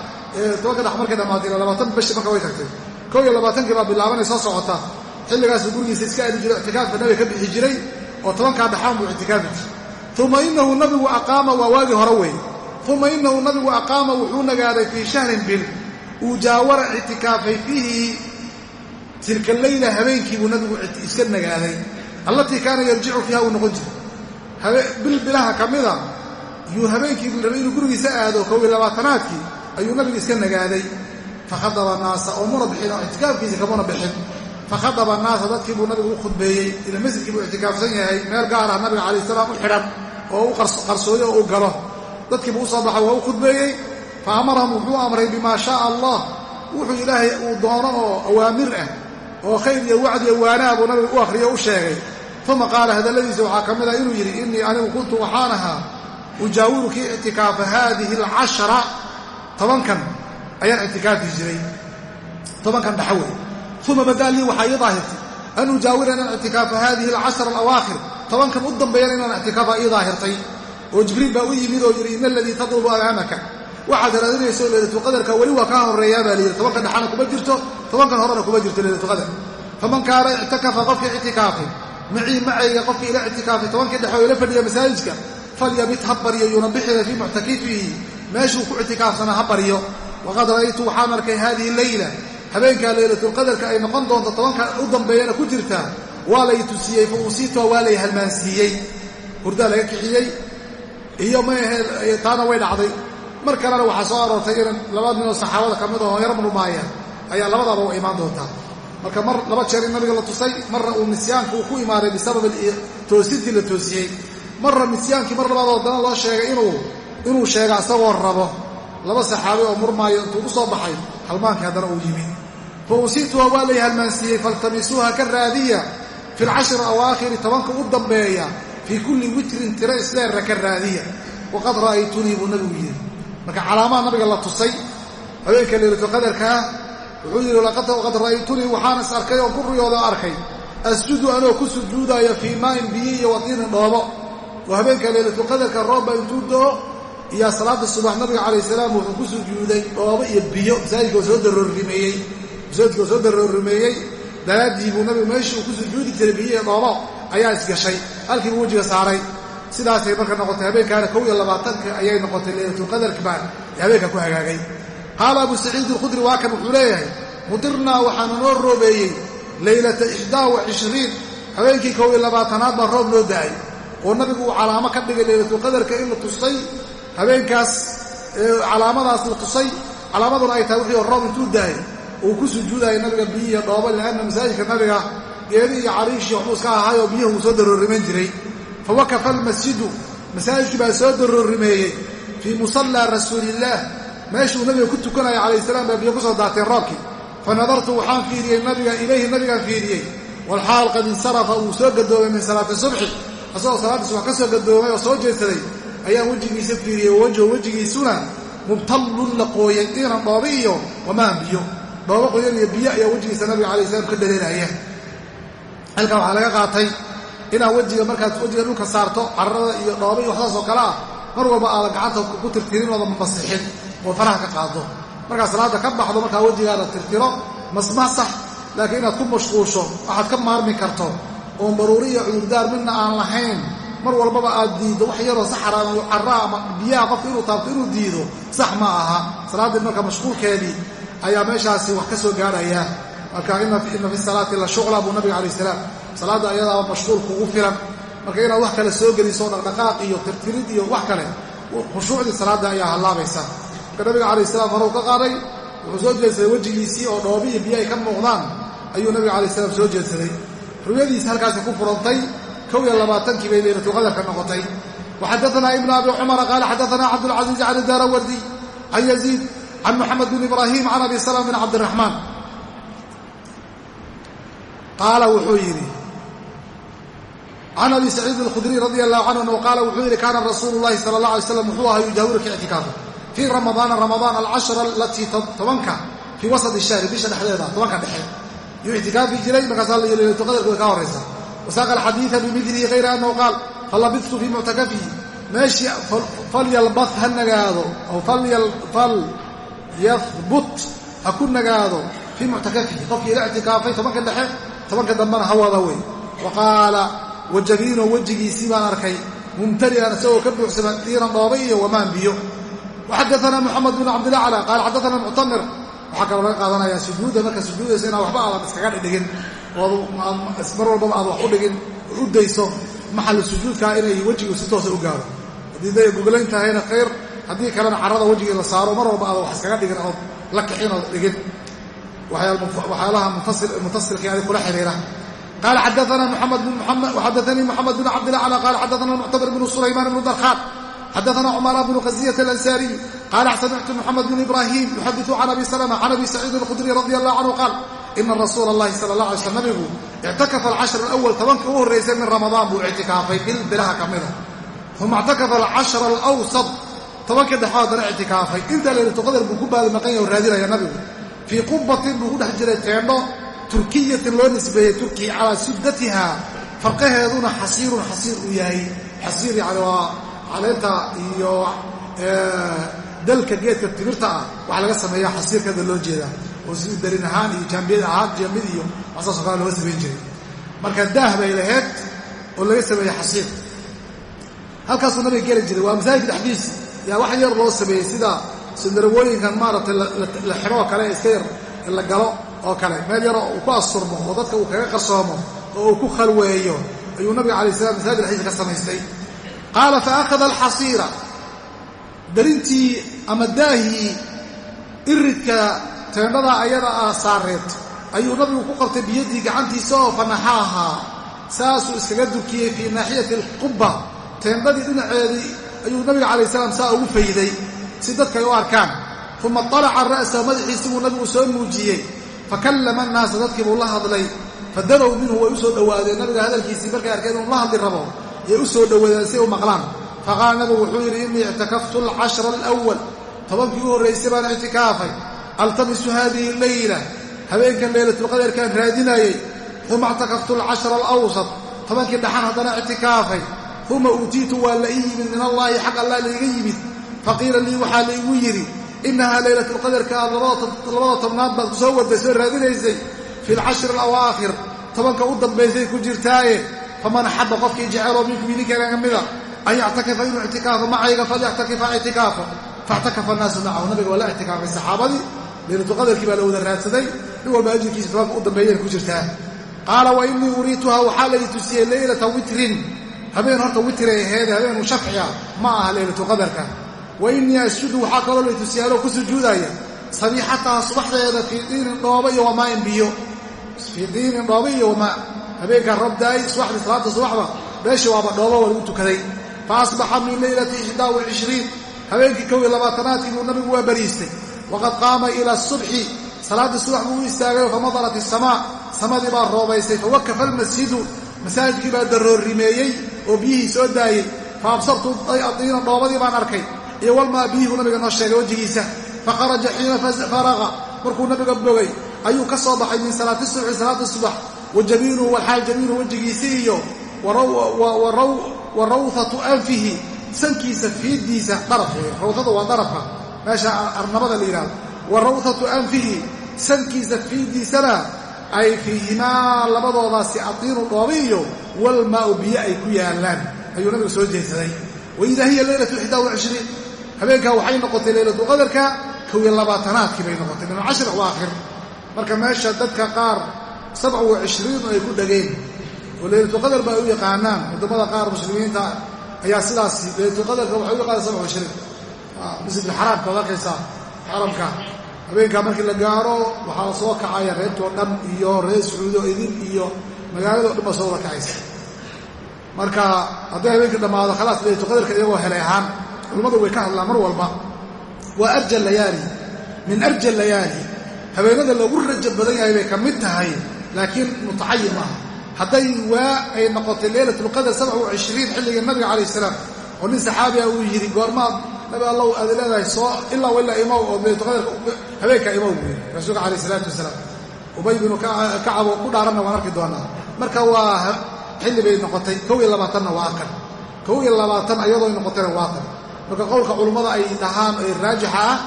Speaker 1: tobanka dhex markay dhammaatay ilaa labaatan bashi marka way tagtay. Kow iyo labaatankii baa bilaabanay soo socota. Xilligaasuu gurigiisa iska aadi jiray ictikaafka nabiga ka bixi jiray oo tobankaa dhexaan buu ictikaafi jiray. Uma inahu nabigu aqaama waa waagii hore weeye uma inahu nabigu aqaama wuxuu nagaaday fii shahrin bil uu jaawara ictikaafay fiihi tilka leyla habeenkii buu nabigu iska nagaaday. Allatii kaana yarjicu fiiha uu noqon jiray. Bil bilaha ka mida yuu habeenkii rabay inuu gurigiisa aado kow labaatanaadkii ayuu nabigu iska nagaaday. Fakhadaba naasa oo muna bixin oo ictikaafkiisa kamuna bixin. Fakhadaba naasa dadkii buu nabigu u khudbeeyey ila masjidkii buu ictikaafsan yahay meel gaar ah nabiga calayh salaam u xidhan oo u qarsooyo oo u galo. Dadkiibuu u soo waa u khudbeeyey fa wuxuu amray bimaa shaaa allah wuxuu ilaahay uu doono oo awaamir ah oo khayr iyo wacdi iyo waanaa buu nabiga u akhriyo u sheegay uma qaala hadalladiisa waxaa ka mid ah inuu yidhi innii anigu kuntu waxaan ahaa ujaawiru kii ictikaafa haadihi alcashara tobankan ayaan ictikaafi jiray tobankan dhaxawey uma badaa lii waxaa ii daahirtay an ujaawira inaan ictikaafa haadihi alcashara alawaakhir tobankan u dambeeyana inaan ictikaafa ii daahirtay oo jibriil baa u yimid oo yidhi ina aladii tadlubu amaamaka waxaad raadinayso leylatulqadarka weli waa kaa horreeyaa baa layidhi tobanka dhexana kuma jirto tobankan horena kuma jirto leylatulqadar faman kaana ictakafa qofkii ictikaafay macii macayga qofkii ila ictikaafay tobankii dhexe oo ila fadhiya masaajidka falyabit ha baryo yuuna bixina fii muctakifihi. Meeshuu ku ictikaafsanaa ha baryo waqad ra'aytu waxaan arkay haadihi leyla habeenkaa leylatulqadarka ay noqon doonto tobanka u dambeeyana ku jirtaa waa lay tusiyey fa usiituha waa lay halmaansiiyey. Hurdaa laga kixiyey iyo maahe taana way dhacday mar kalena waxaa soo aroortay in laba ninoo saxaabada ka mid oo yar murmaaya ayaa labadaaba u imaan doontaa marka mar laba jeer in nabiga la tusay marna uu nisyaanka uu ku imaaday bisabab toosintii la toosiyey. Marna nisyaankii mar labaad haddana loo sheegay inuu sheega isagoo rabo. Laba saxaabi oo murmaayo intuu u soo baxay halmaankii haddana uu yimi fa usiituha waa lay halmaansiiyey faltamisuuha ka raadiya. Fi lcashri awaakhiri tobanka u dambeeya fii kulli witrin tiro isleerra ka raadiya. Waqad ra'aytunii buu nabigu yidhi marka calaamaha nabiga la tusay habeenka leylatulqadarkaa wuxuu yidhi waqad ra'aytunii waxaan is arkay oon ku riyoodo arkay asjudu anoo ku sujuudaya fii maain biyo iyo wadiinin dhoobo oo habeenka leylatulqadarka roobba intuu doo iyo salaada subax nabiga calayh salaam wuxuu ku sujuuday dhoobo iyo biyo masaajidka oo soo daroorrimeeyey masaajidka oo soo daroorrimeeyey daraaddii buu nabigu meeshii uu ku sujuudi jiray biyo iyo dhoobo ayaa isgashay halkiibuu wejiga saaray sidaasay marka noqotay habeenkaana kow iyo labaatanka ayay noqotay leylatulqadarka baa habeenka ku hagaagay. Qaala abu saciid alkhudri waa kan wuxuu leeyahay mudirnaa waxaana noo roobeeyey leylata ixdaa wa cishriin habeenkii kow iyo labaatanaad baa roob noo da'ay oo nabigu uu calaamo ka dhigay leylatulqadarka in la tusay habeenkaas calaamadaas la tusay calaamaduna ay tahay wixii roob intuu da'ay uu ku sujuudaya nabiga biyihiiyo dhooba lianna masaajidka nabiga geedi iyo cariishii waxbuu iska ahaayoo biyuhu uu soo darooriman jiray fawakafa almasjidu masaajidkii baa soo daroorimeeyey fii musallaa rasuuliillaah meeshuu nabiga ku tukanaya calayh salaam baa biyo ku soo daateen roobkii fa nadartu waxaan fiiriyey nabiga ilayhi nabigaan fiiriyey walxaal qad insarafa uu soo gadoomay min salaati subxi asagoo salaaddiis wax ka soo gadoomay oo soo jeedsaday ayaan wejigiisa fiiriyey wawajhu wejigiisuna mubtallun la qooyay diinan dhoobi iyo wamaan biyo dhoobo qoyan iyo biyo ayaa wejigiisa nabiga calayh salaam inaad wejiga markaad wejiga dhulka saarto carrada iyo dhooba iyo waxdaas oo kale ah mar walba aadan gacanta ku tirtirin oodan masixin oo faraha ka qaado. Markaad salaadda ka baxdo markaa wejigaada tirtiro masmasax laakiin inaad ku mashquusho waxaad ka maarmi karto oon daruuri iyo cudurdaar midna aan lahayn mar walbaba aad diiddo wax yaroo saxara ama carraa ama biyaha qofka inuu taabto inuu diido sax ma aha. Salaaddii marka mashquulkeedii ayaa meeshaasi wax ka soo gaadhaya. Marka ina fi salaati la shucla buu nabiga calayh salaam salaadda ayadaaba mashquul kugu filan. Marka inaad wax kale soo geliso dhaqdhaqaaq iyo tirtirid iyo wax kale khushuucdii salaadda ayaa hallaabaysa. Marka nabiga calayh salaam horuu ka qaaday wuxuu soo jeedsaday wejigiisii oo dhoobi iyo biyo ay ka muuqdaan ayuu nabiga calayh salaam soo jeedsaday. Ruyadiisi halkaasi ku furantay kow iyo labaatankii bay laylatulqadarka noqotay. Waxadaanaa ibnu abi cumara qaala xadaanaa cabdulcasiiz can daarawardi can yaziid can moxamed bin ibraahim can abi salama bin cabdiraxmaan qaala wuxuu yidhi can abi saciid alkhudriy radi allahu canhu anhu qaala wuxuu yidhi kaana rasuulu llahi sala allah alay slam wuxuu ahaa yujaawiru ka ictikaafa fii ramadaana ramadaan alcashra alatii tobanka fii wasati shahri bisha dhexdeeda tobanka dhexe yuu ictikaafi jiray markaasaa la yidhi laylatulqadarku way ka horraysa wasaaqa alxadiida bimidlihi hayra annahu qaal falabidtu fii muctakafihi meeshii falyalbah ha nagaado aw falyahbut ha ku nagaado fii muctakafihi qofkii ila ictikaafay tobanka dhexe tobanka dambena ha wada wey wa qaala wajabiino wejigiisii baan arkay. Mumtali'an isagoo ka buuxsama diiran dhoobay iyo wamaan biyo. Waxadaana moxamed bn cabdilacla qaala xadaana muctamir waxaa kaloo laga qaadanayaa sujuudda marka sujuudayso inaan waxba aadan iskaga dhigin. Mar walbaba aad wax u dhigin. U dayso maxallu sujuudkaa inay wejigu si toosa u gaaro haddii day gogolayn tahayna khayr haddii kalena carrada wejigii la saaro mar walba aadan wax iskaga dhigin ood la kixin ood dhigin. Waxyaalaha mutasilka xiriira qaala xadaanii moxamed bn cabdilacla qaala xadaana muctamir bnu sulaymaan bnu darkhaan xadaana cumara bnu khaziyat alansaariy qaala samictu moxamed bn ibrahim yuxadiu can abi salma can abi saciid alkhudriy radi allahu canhu qaal ina rasuula allahi sala allah alay sl nabigu ictakafa alcashra alawal tobanka u horraysay min ramadaan buu ictikaafay bil bilaha ka mida uma ictakafa alcashra alawsad tobankii dhexo haddana ictikaafay intaa laylatulqadar buu ku baadi maqan yaha o raadinaya nabigu fii qubatin buu ku dhex jiray teendho turkiyatin loo nisbeeyey turkiya calaa suddatiha farqaheeduna xasiirun xasiir uu yahay. Xasiir yani waa caleenta iyo dalka geedka timirta ah. Waxa laga sameeya xasiirkeeda loo jeedaa oo si darin ahaan iyo jaambiyad ahaan jaambid iyo waxsaasoo kale looga samayn jiray. Marka daah bay laheyd oo laga sameeyey xasiir. Halkaasuu nabiga geli jiray waa masaajidka dhexdiisi yaa wax yar loo sameeyey sida sandarawooyinkan maaragtay la xiro oo kale iska yar la galo oo kale meel yaroo uu ku asurmo oo dadka uu kaga qarsoomo oo uu ku khalweeyo ayuu nabiga alay slam masaajid dhexdiisa ka samaystay. Qaala fa akhada alxasiira darintii ama daahii iridka teendhada ayada ah saareed ayuu nabigu ku qabtay biyadii gacantiisa oo fanaxa ahaa saasuu iskaga durkiyey fii naaxiyati alqubba. Teendhadii dhinaceedii ayuu nabiga calayh salaam saa ugu fayday si dadkay u arkaan. Uma alaca ra'sahu madaxiisi buu nabigu soo muujiyey fakallama annaasa dadkii buu la hadlay fadadow minhu way u soo dhowaadeen. Nabiga hadalkiisii markay arkeen inuu la hadli rabo yay u soo dhowaadeen si u maqlaan. Faqaala nabigu wuxuu yidhi innii ictakaftu alcashra alawal tobankii u horraysay baan ictikaafay altamisu haadihi leyla habeenkan leylatulqadarkaan raadinayey uma ictakaftu alcashra alawsat. Tobankii dhaxan haddana ictikaafay uma uutiitu waa la ii yimid min allaahi xag allah laiga yimid. Faqiila lii waxaa laigu yidhi innahaa leylatulqadarka aad labada tobnaad baad ku soo waday soo raadinaysay fi alcashri alawaakhir tobanka u dambaysay ku jirtaaye faman axabba qofkii jeceloo minkum idinkeena ka mida an yactakifa inuu ictikaafo macayga falyactakifa ictikaafo faictakafa annaasu macahu nabiga waa la ictikaafay saxaabadii leylatulqadarkii baa la wada raadsaday nin walba ajirkiisa tobanka u dambeeyeen ku jirtaa qaala wa innii uriituha waxaa lai tusiyey leylata witrin habeen horta witray aheede habeenu shafciga ma aha leylatulqadarka wa innii asjudu waxaa kaloo lay tusiyaaloo ku sujuudaya. Sabiixataha subaxdeeda fii diinin dhooba iyo wamaain biyo. Fii diinin dhooba iyo wamaa. Habeenkaa roob daa'ay subaxdii salaata subaxda meeshii waaba dhooba waa lagu tukaday. Fa asbaxa min leylati ixdaa wacishriin habeenkii kow iyo labaatanaadkii buu nabigu waa bariistay. Waqad qaama ila asubxi salaaddii subax buu u istaagay famadarat isamaa samadii baa roobaysay fawakafa almasjidu. Masaajidkii baa daroorrimeeyey oo biyihii soo daayey. Fa absartu adiina dhoobadii baan arkay iyo walmaa biyihuu nabiga noo sheegay wejigiisa. Fakharaja xiina faraqa markuu nabiga bogay ayuu ka soo baxay min salaati subxi salaati subax wa jamiinuhu walxaal wejigiisii iyo wa rawhatu anfihi. Sankiisa fiiddiisa daraf wey rawhada waa darafka meesha arnabada la yidhahdo wa rawhatu anfihi. Sankiisa fiiddiisana ay fiihimaa labadoodaasi adiinu dhoobi iyo walmaau biyo ay ku yaallaan. Ayuu nabiga soo jeedsaday. Waidaa hiya leylatu ixdaa wacishriin habeenkaa waxay noqotay leylatu qadarka kow iyo labaatanaadkii bay noqotay min alcashri awaakhir marka meesha dadka qaar sabca wa cishriin oo ay ku dhageen oo leylatuqadar ba ay u yaqaanaan waddamada qaar muslimiinta ayaa sidaas leylatuqadarka waxay u yaqaanaan sabca wacishriin masjidka xaraamka ad arkaysaa xaramka. Habeenkaa markii la gaaro waxaa soo kacaya reertoo dhan iyo reer sacuudi idin iyo magaalado dhan baa soo wada kacaysa marka hadday habeenkii dhammaado khalaas leylatuqadarka iyagoo helay ahaan culammadu way ka hadlaan mar walba. Waa arja layaali. Min arja layaali. Habeenada lagu raja badan yahay bay ka mid tahay laakiin mutacayin maaha hadday waa ay noqotay leylatulqadar xilligii nabiga calayh salaam oo nin saxaabiga uu yidhi goormaad nabi allow aad leedahay soo ilaa ilaa imow oo leylatulqadarka habeenka imow buu yidhi rasuulka calayh salaatu wasalaam. Ubay binu oo ku dhaaranna waan arki doonaa. Marka waa xilli bay noqotay kow iyo labaatanna waa kan kow iyo labaatan ayadoo noqotayna waa kan marka qowlka culummada ay dhahaan ee raajixa ah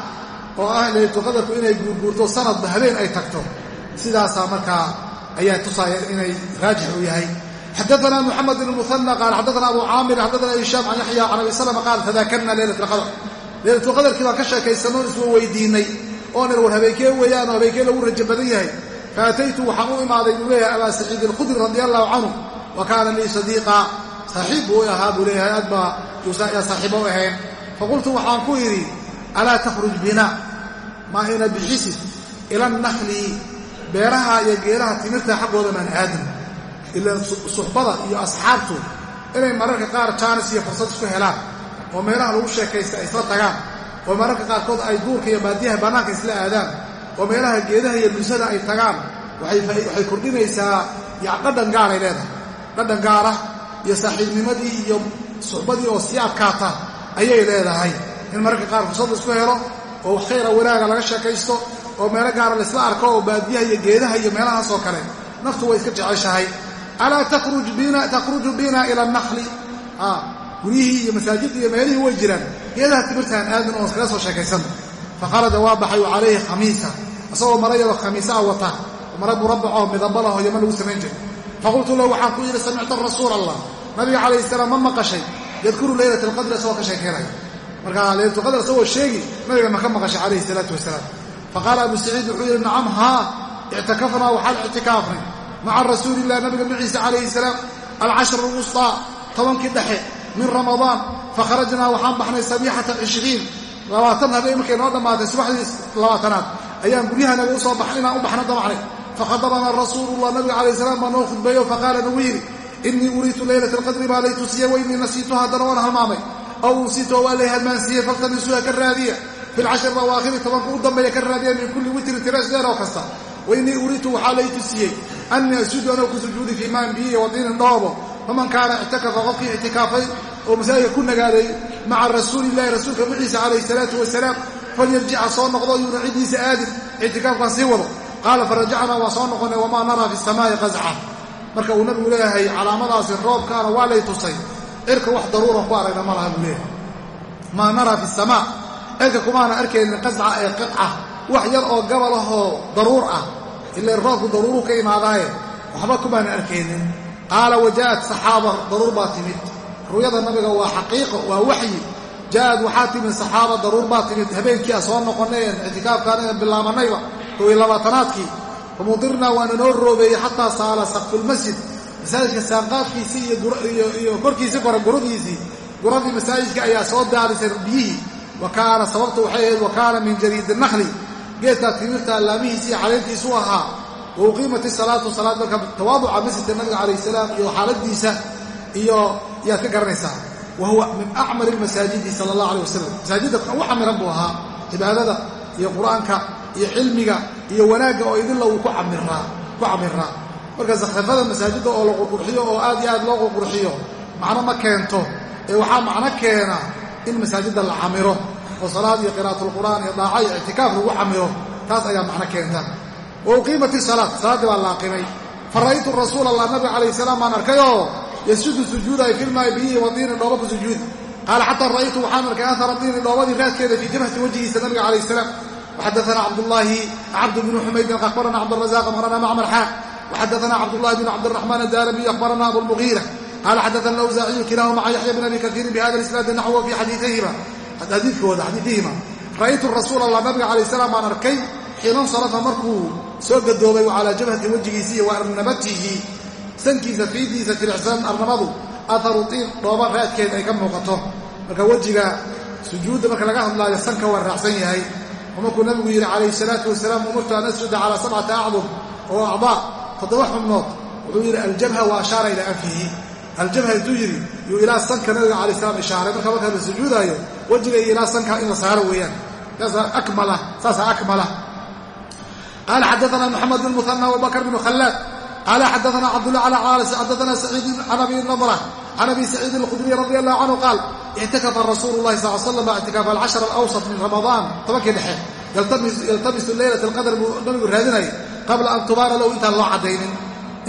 Speaker 1: oo ah leylatuqadarku inay guurguurto sanadba habeen ay tagto sidaasaa markaa ayaa tusaaya inay raajix uu yahay. Xadaana muxamed bn muana qaal xadaana abu caamir xadaana hishaam can yaxya can abi salama qaal tadaakarna leylat alqadr leylatulqadarkii baan ka sheekaysannoo iswa weydiinay oonan war habeenkee weeyaanoo habeenkee lagu rajo badan yahay. Faataytu waxaan u imaaday buu leeyahay abaa saciid alkhudri radi allahu canhu wa kaana lii sadiiqa saaxiib buu ahaa buu ahayn faqultu waxaan ku idhi alaa takhruj bina maa ina bixisid ila annakli beeraha iyo geelaha timirta xaggooda maan aadin ilaan suxbada iyo asxaabtu inay mararka qaar jaanis iyo fursad isku helaan oo meelaha lagu sheekaysta ay isla tagaan oo mararka qaarkood ay duurka iyo baadiyaha bannaanka isla aadaan oo meelaha geedaha iyo dusada ay tagaan waxay kordhinaysaa dhadhan gaaray leedahay dhadhan gaara iyo saaxiibnimadii iyo suxbadii oo sii adkaata ayay leedahay. In mararka qaar fursad la isku helo oo khayra wanaaga laga sheekaysto oo meelo gaara laisla arko oo baadiyaha iyo geedaha iyo meelahaas oo kale. Naftu way iska jeceshahay. Alaa takhruju bina ila annakli guryihii iyo masaajidda iyo meelihii way jiraan. Geedaha timirtaan aadin oon iskaga soo sheekaysan. Faqaraja waa baxay wa calayhi khamiisa. Isagoo mara yaro khamiisaa wata. Mara murabacoo midaba laho yama lagu samayn jiray. Faqultu lahu waxaan ku yidhi samicta rasuul allah nabiga calayhi salaam ma maqashay yadkuru leylat alqadri isagoo ka sheekeynaya. Marka leylatulqadr isagoo sheegi nabiga ma ka maqashay calayhi salaatu wasalaam. Faqaala abu saciid wuxuu yidhi nacam haa ictikafnaa waxaan ictikaafnay. Maca rasuulilah nabiga maciisa calayhi salaam alcashra alwusطaa tobankii dhexe min ramadaan fakharajnaa waxaan baxnay sabiixata cishriin labaatan habeen markay noo dhammaatay subaxdii labaatanaad ayaan guryahanaga u soo baxay inaan u baxna damacnay fakhadabanaa rasuulullah nabiga calayh salaam baa noo khudbeeyo faqaala nagu yidhi innii uriitu leylata alqadri baa lay tusiya wainii nasiituha haddana waan halmaamay aw unsitoo waa lay halmaansiiyey faltamisuuha ka raadiya fi lcashri awaakhiri tobanka u dambeeya ka raadiya min kulli witrin tiraas dheer oo kasta wainii uriitu waxaa lay tusiyey annii asjudu anoo ku sujuudi fii maan biyihi wadiinin dhoobo faman kaana ictakafa qofkii ictikaafay oo masaajidka ku nagaaday maca rasuulillahi rasuulka maciisa calayhi salaatu wasalaam falyarjica soo noqdo yuuna ciddiisa aadin ictikaafkaan sii wado qaala farajacnaa waa soo noqonay wamaa naraa fi samaa'i qasca marka uu nabigu leeyahay calaamadaasi roobkaana waa lay tusay. Cirka wax daruuran ku aragna ma laha buu leeyahay. Maa naraa fi samaa cirka kumaana arkaynin qasca ee qica wax yar oo gabal ahoo daruur ah. Ila roobku daruuruu ka imaadaaye waxba kumaana arkaynin. Qaala wajaa'at saxaaba daruur baa timid. Ru'yada nabiga waa xaqiiqo waa waxyi. Jaa'ad waxaa timid saxaaba daruur baa timid. Habeenkii a soo noqonnay ictikaafkaan inaan bilaabanayba kow iyo labaatanaadkii famudirnaa waana noo roobeeyey xataa saala saqfulmasjid masaajidka saanqaafkiisii iyo korkiisii kore guradiisii guradii masaajidka ayaa soo daadisay biyihii wa kaana sababta waxay ahayd wa kaana min jariidi nakli geedkaa timirta allaamihiisii caleyntiisu ahaa. Wa uqiimat isalaatu salaad marka tawaaduca masjidka nabiga calayh salaam iyo xaaladiisa iyo yaad ka garanaysaa. Wa huwa min acmar ilmasaajidi sala allah alay wasalam masaajidda ugu camiran buu ahaa cibaadada iyo qur'aanka iyo cilmiga iyo wanaagga oo idinla uu ku camiraa marka sakhrafada masaajidda oo la qurqurxiyo oo aad iyo aad loo qurqurxiyo macno ma keento. Ee waxaa macno keena in masaajidda la camiro oo salaad iyo qiraa'atulqur'aan iyo daaca iyo ictikaaf lagu camiro. Taas ayaa macno keenta. Wa uqiimat isalaad salaaddii baa la aqimay fa ra'aytu rasuula allah nabiga calayh salaam baan arkayoo yasjudu sujuudaay filmaa'i biyihi wa diini dhooba ku sujuudi qaala xataa ra'aytu waxaan arkay ahara diini dhoobadii raadkeeda fii jabhati wajhigiisa nabiga calayh salaam waxadaana cabdullaahi cabd bnu xumaydin akhbarana cabdrazaq akhbarana macmar xaa waxadaana cabdullahi bn cabdiraxmaan adaarabiy akhbarana abulmugiira qaala xadaana awsaaciyu kilaahuma can yaxya bn abi kaiirin bihada isnaadi naxwa fii xadiiihima ra'aytu rasuula allah nabiga calayh salaam baan arkay xiina nsarafa markuu soo gadoobay calaa jabhati wejigiisi iyo wa arnabatihi sankiisa fiidiisa jiricsan arnabadu aharu tiin dhooba raadkeed ay ka muuqato marka wejiga sujuudda marka laga hadlaayo sanka waa raacsan yahay oo markuu nabigu yidhi calayhi salaatu wasalaam umirtu an asjuda calaa sabcati acdum oo acdaa toddoba xubnood wuxuu yidhi aljabha wa ashaara ilaa anfihi. Aljabha intuu yidhi yuu ilaa sanka nabiga alay salaam ishaaray marka markaa la sujuudaayo wejiga iyo ilaa sanka in la saaro weeyaan. Saasaa akmala qaala xadaana moxamed bn muhana wabakr bnu khallaad qaala xadaana cabdullah caalis xadaana saciid can abi nadra can abi saciidin alkhudriy radi allahu canhu qaal ictikafa rasuulu llahi sal slam ictikaafa alcashar alawsat min ramadaan tobankii dhexe yaltamisu leylat alqadr buu nabigu raadinayay qabla an tubaana lahu intaan loo caddaynin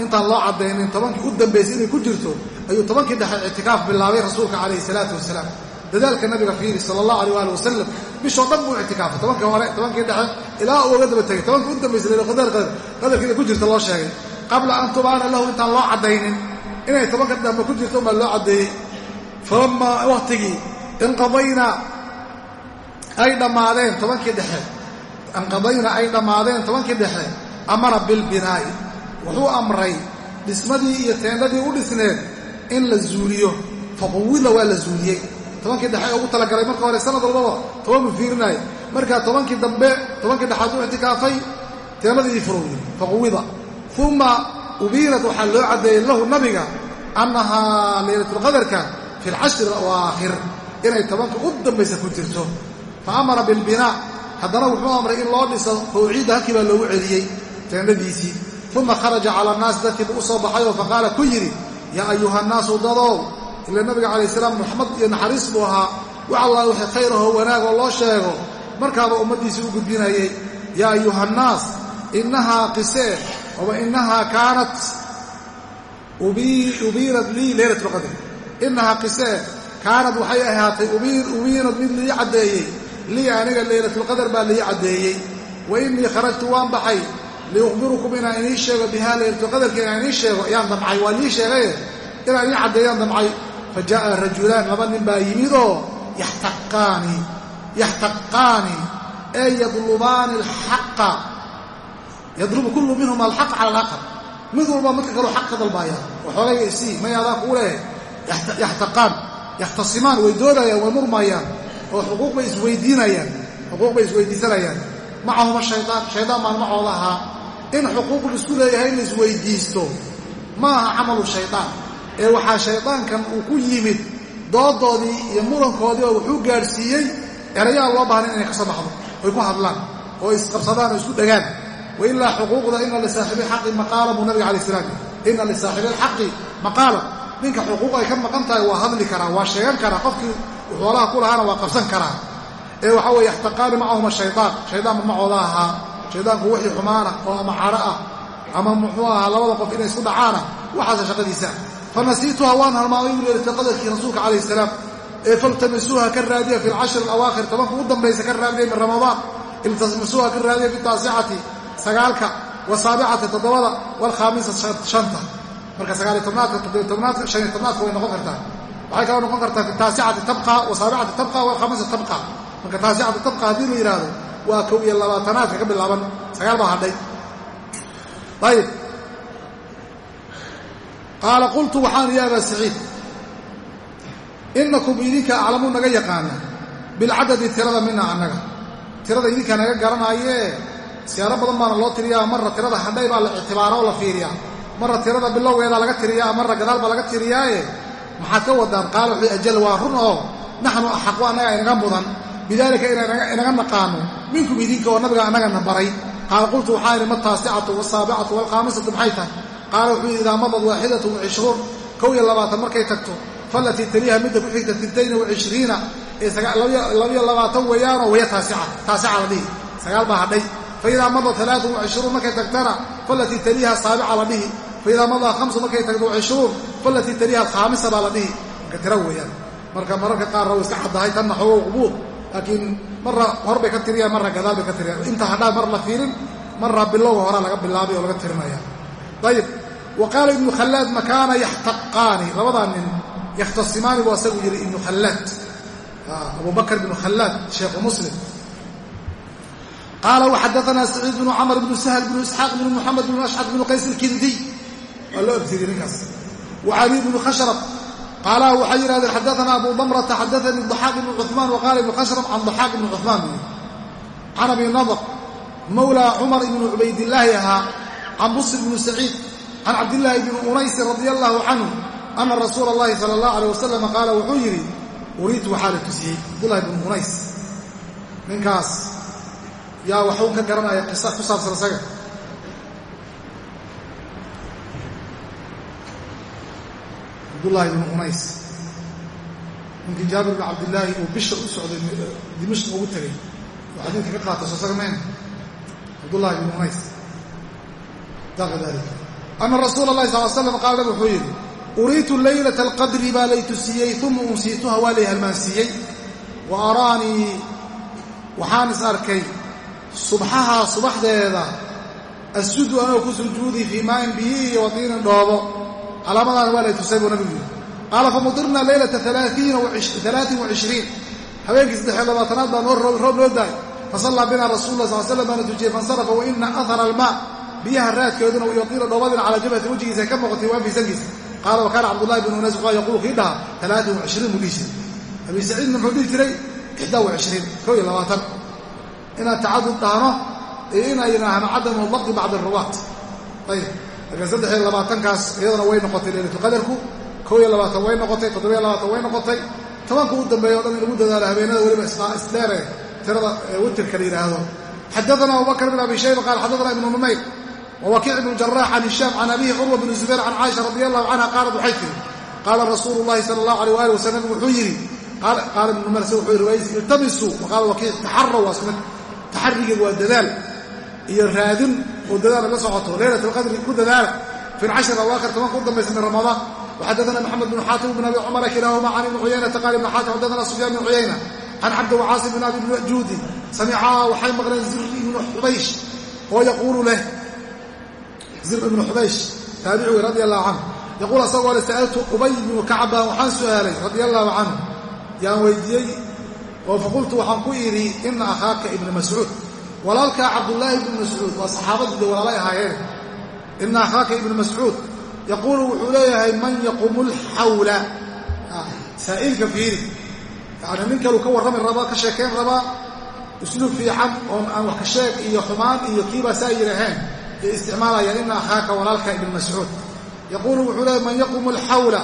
Speaker 1: intaan loo caddaynin tobankii u dambaysay inay ku jirto ayuu tobankii dhexe ictikaaf bilaabay rasuulka calayhi salaatu wasalaam dadaalka nabiga fiiri sala allahu alay waali wasalam bishoo dhan buu ictikaafay tobankii hore tobankii dhexe ilaa uu oga daba tegay tobankii u dambaysay inay ku jirta loo sheegay qabla an tubaana lahu intaan loo caddaynin inay tobanka dambe ku jirto unbaa loo caddeeyey falamaa wakhtigii inqadayna ay dhammaadeen tobankii dhexe. Inqadayna ay dhammaadeen tobankii dhexe amara bilbinaa'i wuxuu amray dhismadii iyo teendhadii u dhisneed in la zuuliyo faquwida waa la zuuliyey tobankii dhexe ugu talagalay marka hore sanad walbaba toban buu fiirinaayo markaa tobankii dambe tobankii dhexaad u ictikaafay teendhadii furowday faquwida uma ubiinat waxaa loo caddeeyey lahu nabiga annahaa laylatulqadarka fi alcashri alawaakhir inay tobanka u dambaysa ku jirto. Fa amara bilbinaa haddana wuxuu amray in loo dhiso fawciidda halkii baa loogu celiyey teendhadiisii. Uma kharaja cala annaasi dadkiiba u soo baxayoo faqaala ku yidhi yaa ayuha nnaasu dadow ila nabiga calayh salaam raxmad iyo naxariis buu ahaa. Wax allah wixii khayrahoo wanaagoo loo sheego. Markaaba ummaddiisii u gudbinayay yaa ayuha annaas innahaa qisee oba innahaa kaanat ubiinad lii leylat lqadr innahaa qisee kaanad waxay ahaatay ubiinad mid lii caddeeyey lii aniga leylatulqadar baa lii caddeeyey wa innii kharajtu waan baxay liukhbirukum inaan inii sheego bihaa leylatulqadarka inaan inii sheego ayaan damcay waa lii sheegaye inaan inii caddeeyaan damcay fa jaa'a rajulaan laba nin baa yimidoo yaxtaqaani yaxtaqaani ee yadlubaani alxaqa yadlubu kullu minhuma alxaq cala alaqar mid walba midka kaloo xaq ka dalbaaya waxoogayga isii may adaa kuu leeh yaxtaqaan yaxtasimaan way doodayaan way murmayaan oo xuquuq bay isweydiinayaan xuquuq bay isweydiisanayaan. Macahuma shaydaan shaydaan baan macooda ahaa. In xuquuq la isku leeyahay in la isweydiisto ma aha camalu shaydaan ee waxaa shaydaankan uu ku yimid doodoodii iyo murankoodii oo wuxuu gaadhsiiyey erayaha loo baahnayn inay ka soo baxdo oy ku hadlaan oo isqabsadaan oo isku dhagaan wailaa xuquuqda ina lisaaxibi alxaqi maqaala buu nabiga alay salaam. Ina lisaaxibi alxaqi maqaala. Ninka xuquuq ay ka maqan tahay waa hadli karaa waa sheegan karaa qofkii xoolaha ku lahaana waa qabsan karaa ee waxaa weeye yaxtaqaani macahuma shaydaan shaydaanba macooda ahaa shaydaanku wixii xumaana oo ama caro ah. Ama muxuu ahaa labada qof inay isku dhacaana waxaasa shaqadiisa. Fa nasiituha waan halmaamay buu leelata qadarkii rasuulka calayh salaam. Ee faltamisuuha ka raadiya fi alcashri alawaakhir sagaalka wasaabicati toddobada waalkhaamisa shanta. Marka sagaaliy tobnaadka toddobiy tobnaadka shan iyo tobnaadka way noqon kartaa. Waxay kaloo noqon kartaa fi tabqa wasaabicati tabqa waalkhaamisa tabqa. Marka taasicati tabqa haddii la yidhaahdo waa kow iyo labaatanaadka ka bilaaban. Sagaal baa hadhay. Ayib qaala qultu waxaan ya saciid inakum idinka aclamuu naga yaqaana bilcadadi tirada mina annaga. Tirada idinkaa naga garanaayee siyaaro badan baana loo tiriyaa marra tirada hadhay baa la ictibaara oo la fiiriyaa. Marra tirada bilowgeedaa laga tiriyaa marra gadaal baa laga tiriyaaye. Maxaad ka wadaan? Qaala wuxuu ajal waa run oo naxnu axaqu annaga inaga mudan. Bidaalika inaga naqaano. Minkum idinka oo nabiga annagana baray. Qaala qultu waxaa idhi ma taasicatu wasaabicatu walkhaamisatu maxay tahay? Qaala wuxuu yidhi idaa madad waaxidatu wacishruun kow iyo labaatan markay tagto fallatii taliiha midda ku xigta tintayn wacishriina ee labiyo labaatan weeyaanoo waya taasica. Taasica la dhihi. Sagaal baa hadhay faidaa madad alaatun wacishruun markay tagtana fallatii taliiha saabica la dhihi. Faidaa madaa hamsu markay tagto wacishruun fallatii taliiha alkhaamisa baa la dhihi. Marka tira weeyaan. Marka mararka qaarna way iska caddahay tanna xoogow qubuud. Laakiin marra hor bay ka tiriyaan marra gadaal bay ka tiriyaan inta hadhaa mar la fiirin marra bilowga horaa laga bilaabay oo laga tirinaya. Ayib wa qaala ibnu khallaad makaana yaxtaqaani? Labadaa nin yakhtasimaani buu asagu yidhi ibnu khallaad. Abu bakr ibnu khallaad sheekhu muslim qaala waxadaanaa saciid bnu camr bnu sahl bnu isxaaq bnu muxamed bnu ashcad bnu qays alkindiy waa loo abtiriyey ninkaas wa cali bnu khashrab qaala waxay yidhahdeen xadaanaa abu damrata xadaanii daxaaq ibnu cumaan wa qaala ibnu khashrab can daxaaq ibnu cumaan can abi nadr mawlaa cumar ibnu cubaydilaahi ahaa can busr bnu saciid can cabdilaahi bni unaysin radia allaahu canhu ana rasuula allahi sala allah aleh wasalam qaala wuxuu yidhi uriitu waxaa la tusiyey cabdulahi bnu unays ninkaas yaa waxuun ka garanaya qisa ku saabsan isaga. Cabdullaahi bnu unays ninkii jaabir bn cabdillaahi uu bisha u socday dimashq ugu tegay oo xadiidka ka qaata soo saga cabdullahi bnu unays daqa dalika ana rasuula اllahi sal l slam qaala wuxuu yidhi uriitu laylata alqadri baa lay tusiyey uma unsiituha waa lay halmaansiiyey. Wa araanii subxahaa subaxdeeda asjudu anoo ku sujuudi fii maain biyi iyo wadiinin dhoobo. Calaamadaana waa lay tusay buu nabigu yidhi. Qaala famutirna leylata alaain wacishriin habeenkii saddexiyo labaatanaad baa noo roob noo daay fasallaa bina rasul lah sal slam baana tujiyey fansarafa wa ina ahara almaa biyaha raadkeeduna wayadiina dhoobadina calaa jabhati wejigiisa ka muuqatay waa fiisankiisa. Qaala wa kaana cabdullahi bnu unays wuxuu yaquulu kii dhaha alaain wacishriin buu dhihi jiray. Abi saciidna muxuu dhihi jiray ixdaa wacishriin koo iyo labaatan inaan tacadud dhahno iyo inay yidhaahno cadamu dabdi bacd aruwaat ayib. Marka saddex iyo labaatankaas iyaduna way noqotay leylatuqadarku koo iyo labaatan way noqotay toddobiyo labaatan way noqotay. Tobanka u dambeeya o dhan in lagu dadaalo habeenada weliba isdheere tirada witirka la yidhaahdo. Xadaana abubakr bn abi shayba qaal xadaana ibnu numayr wawakiic ibnu jarax can hishaam can abihi curwa bni zubayr can caaisha radi allahu canha qaalat waxay tiri qaala rasuulu llahi sala allahu alيh waali wasalam wuxuu yidhi qaala ibnu numayr se wuxuu yidhi iltamisuu waqaala wakiic ismid taxarigeedu waa dadaal iyo raadin oo dadaala la socoto. Leylat alqadri ku dadaala fi lcashri awaakhir tobanka u dambaysa min ramadaan waxadana maxamed bn xaatim bn abi cumara kilaahuma can ibni cuyaynata qaala ibn xaatim xadana sufyaan bn cuyayna can cabdi wacaasim bn abi juudi samicaa waxay maqleen zir ibnu xubaysh oo yaquulu leh zir ibnu xubaysh taabiciwi radi allahu canhu. Yaquul asagoo le sa'altu ubay bnu kacba waxaan su'aalay radia allahu canhu. Yaan weydiiyey oo faqultu waxaan ku idhi ina akhaaka ibna mascuud. Walaalkaa cabdullaahi ibnu mascuud waa saxaabadii de walaalay ahaayeen. Ina akhaaka ibnu mascuud. Yaquulu wuxuu leeyahay man yaqumu lxawla saa'ilka fiiri. Yani nin kaluu ka warrami rabaa ka sheekayn rabaa usluub fiican oon aan wax ka sheeg iyo xumaan iyo kiibaa saa yidhaaheen ay isticmaalayaan ina akhaaka walaalka ibnu mascuud. Yaquulu wuxuu leeyahay man yaqumu alxawla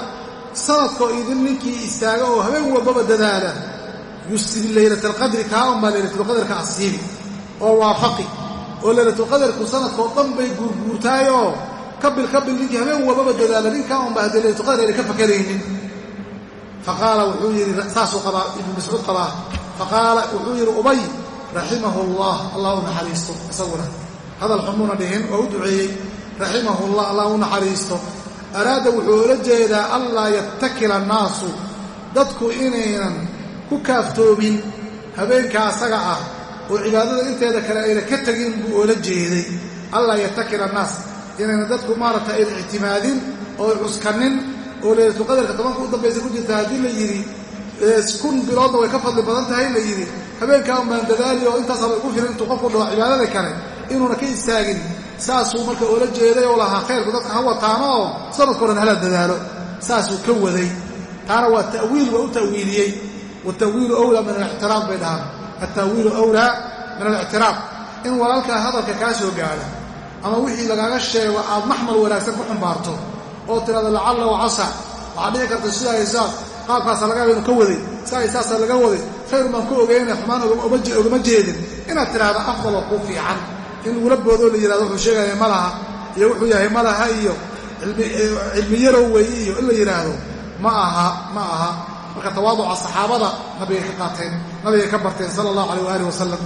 Speaker 1: sanadkoo idin ninkii istaaga oo habeen walbaba dadaala yusibi leylata alqadri kaa un baa leylatulqadarka asiibi oo waafaqi oo leylatulqadarku sanadkoo dhan bay guurguurtaayoo kabil kabil ninkii habeen walbaba dadaala ninkaa un baa haddee leylatulqadar ayna ka fakaraynin faqaala wuxuu yidhi saasuu qabaa ibnu mascuud qabaa faqaala wuxuu yidhi ubay raximahu allah allah u naxariisto isaguna hadal xumuuna dhihin oo u duceeyey raximahu llah allah u naxariisto araada wuxuu ola jeedaa anlaa yattakila annaasu dadku inaynan ku kaaftoomin habeenka asaga ah oo cibaadada inteeda kale ayna ka tegin buu oola jeeday. Allaa yatakila annaas inayna dadku maaragtay ayna ictimaadin oo cuskanin oo leylatuqadarka tobanka u dambaysa ku jirta haddii la yidhi kun biloodna way ka fadli badan tahay la yidhi habeenkaa un baan dadaali oo intaasaba igu filan intuu qofku dhaho cibaadada kale inuuna ka istaagin. Saasuu marka oola jeeday oo lahaa khayrku dadka ha wataano oo sanadko dhan hala dadaalo. Saasuu ka waday. Taana waa ta'wiil waa u ta'wiiliyey watawiilu wlaa min alictiraad bay dhahaan alta'wiilu wlaa min alictiraad in walaalkaa hadalka kaa soo gaadha ama wixii lagaaga sheego aad maxmal wanaagsan ku xumbaarto oo tirahdo lacalla wacasa waxaa dhici karta sidaa iyo sidaas qaabkaasa laga ka waday sidaa iyo saasaa laga waday khayr baan ku ogeyna xumaan ogama jeedin inaad tidhaahdo afdaloo kuu fiican in lagula boodoo la yidhahdo wuxuu sheegaya ma laha iyo wuxuu yahay ma laha iyo cilmi yarow weeye iyo in la yidhaahdo ma aha ma aha marka tawaaduca saxaabada nabigay ka qaateen nabigay ka barteen sala allahu alayh waaalih wasalam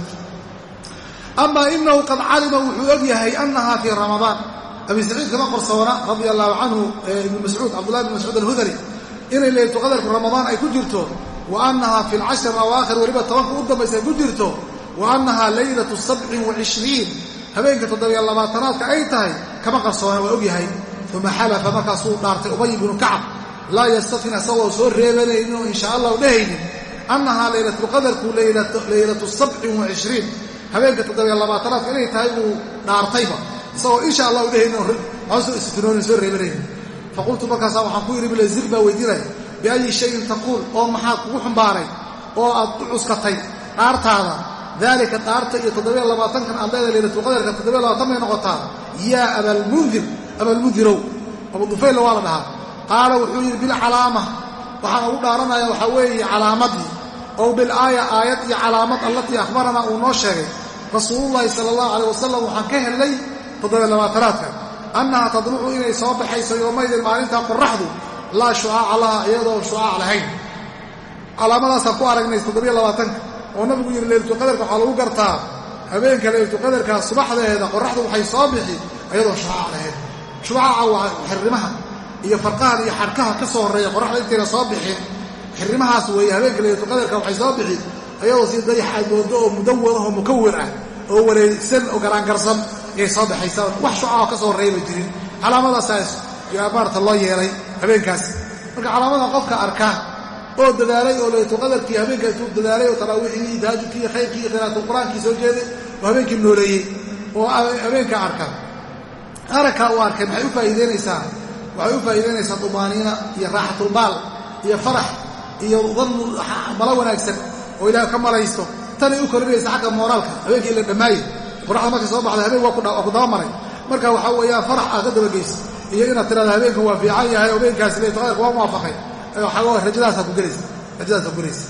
Speaker 1: amaa inahu qad calima wuxuu og yahay annaha fii ramadaan abi saciid kama qorsoona radia allahu canhu ibnu mascuud cabdullahi bn mascuud alhudari inay leylatu qadarku ramadaan ay ku jirto wa annaha fi lcashri awaakhir weliba tobanka u dambaysa ay ku jirto wa annaha leylatu sabcin wa habeenka toddobiyo labaatanaadka ay tahay kama qarsoona waa og yahay. Uma xalafa markaasuu dhaartay ubay bnu kacab laa yastafin isagoo soo reebanaynin oo insha allahu dhehaynin annahaa laylatulqadarku leylatu sabcin wa cishriin habeenka toddobiyo labaatanaadka inay tahay buu dhaartayba. Isagoo insha allahu dhehaynin oo istinoonin soo reebanaynin. Faqultu markaasaa waxaan ku yidhi bilazir baa weydiinaya biayi shayin taquul oo maxaa kugu xumbaaray oo aad u cuskatay dhaartaada daalika dhaarta iyo toddobiyo labaatankan aad leedahay laylatulqadarka toddobiyo labaatan bay noqotaa yaa abaalmundirow abu dufaylla waa la dhahaa qaala wuxuu yidhi bilcalaama waxaan ugu dhaaranaya waxaa weeye calaamadii ow bilaaya aayad iyo calaamad allatii akhbaranaa uu noo sheegay. Rasuulullaahi sala allahu caleyh wasalam waxaan ka helnay toddobiyo labaatanaadka annaha tadlucu inay soo baxayso yoomaydin maalintaa qoraxdu laa shucaaca laha iyadoo shucaac lahayn. Calaamadaasaan ku aragnay toddobiyo labaatanka oo nabigu yidhi leylatuqadarka waxaa lagu gartaa habeenka leylatuqadarka subaxdeeda qoraxdu waxay soo bixi iyadoo shucaac lahayn. Shucaaca waa xirrimaha iyo farqahan iyo xarkaha ka soo horreeya qoraxda intayna soo bixin xirrimahaas weeye habeenka leylatuqadarka waxay soo bixi iyadoo si dayax aad moodo oo mudawar ah mukawir ah oo wareegsan oo garaangarsan ayay soo baxaysaa wax shucaaco ka soo horreeya bay jirin. Calaamadaasaas yaa maarata loo yeelay habeenkaas. Marka calaamada qofka arka oo dadaalay oo laytuqadarkii habeenkaas uu dadaalay oo taraawiixii tahajudkii iyo khayrkii iyo qiraatul qur'aankii soo jeeday oo habeenkii nooleeyey oo habeenka arka. Aragkaa uu arkay maxay u faa'iideynaysaa waxay u faa'iideynaysaa dumaaniina iyo raaxatulbaal iyo farax iyo dannu malo wanaagsan oo ilaah ka malaysto tanay u korinaysa xagga mooraalka habeenkii la dhammaaye qoraxda markay soo baxda habeen waa ku dabamaray. Marka waxaa weeyaan farax aad ka dabageysa iyo inaad tirahda habeenka waa fiican yahay habeenkaasi laytuqadarka waa muwaafaqay. Rajadaasaa ku gelaysa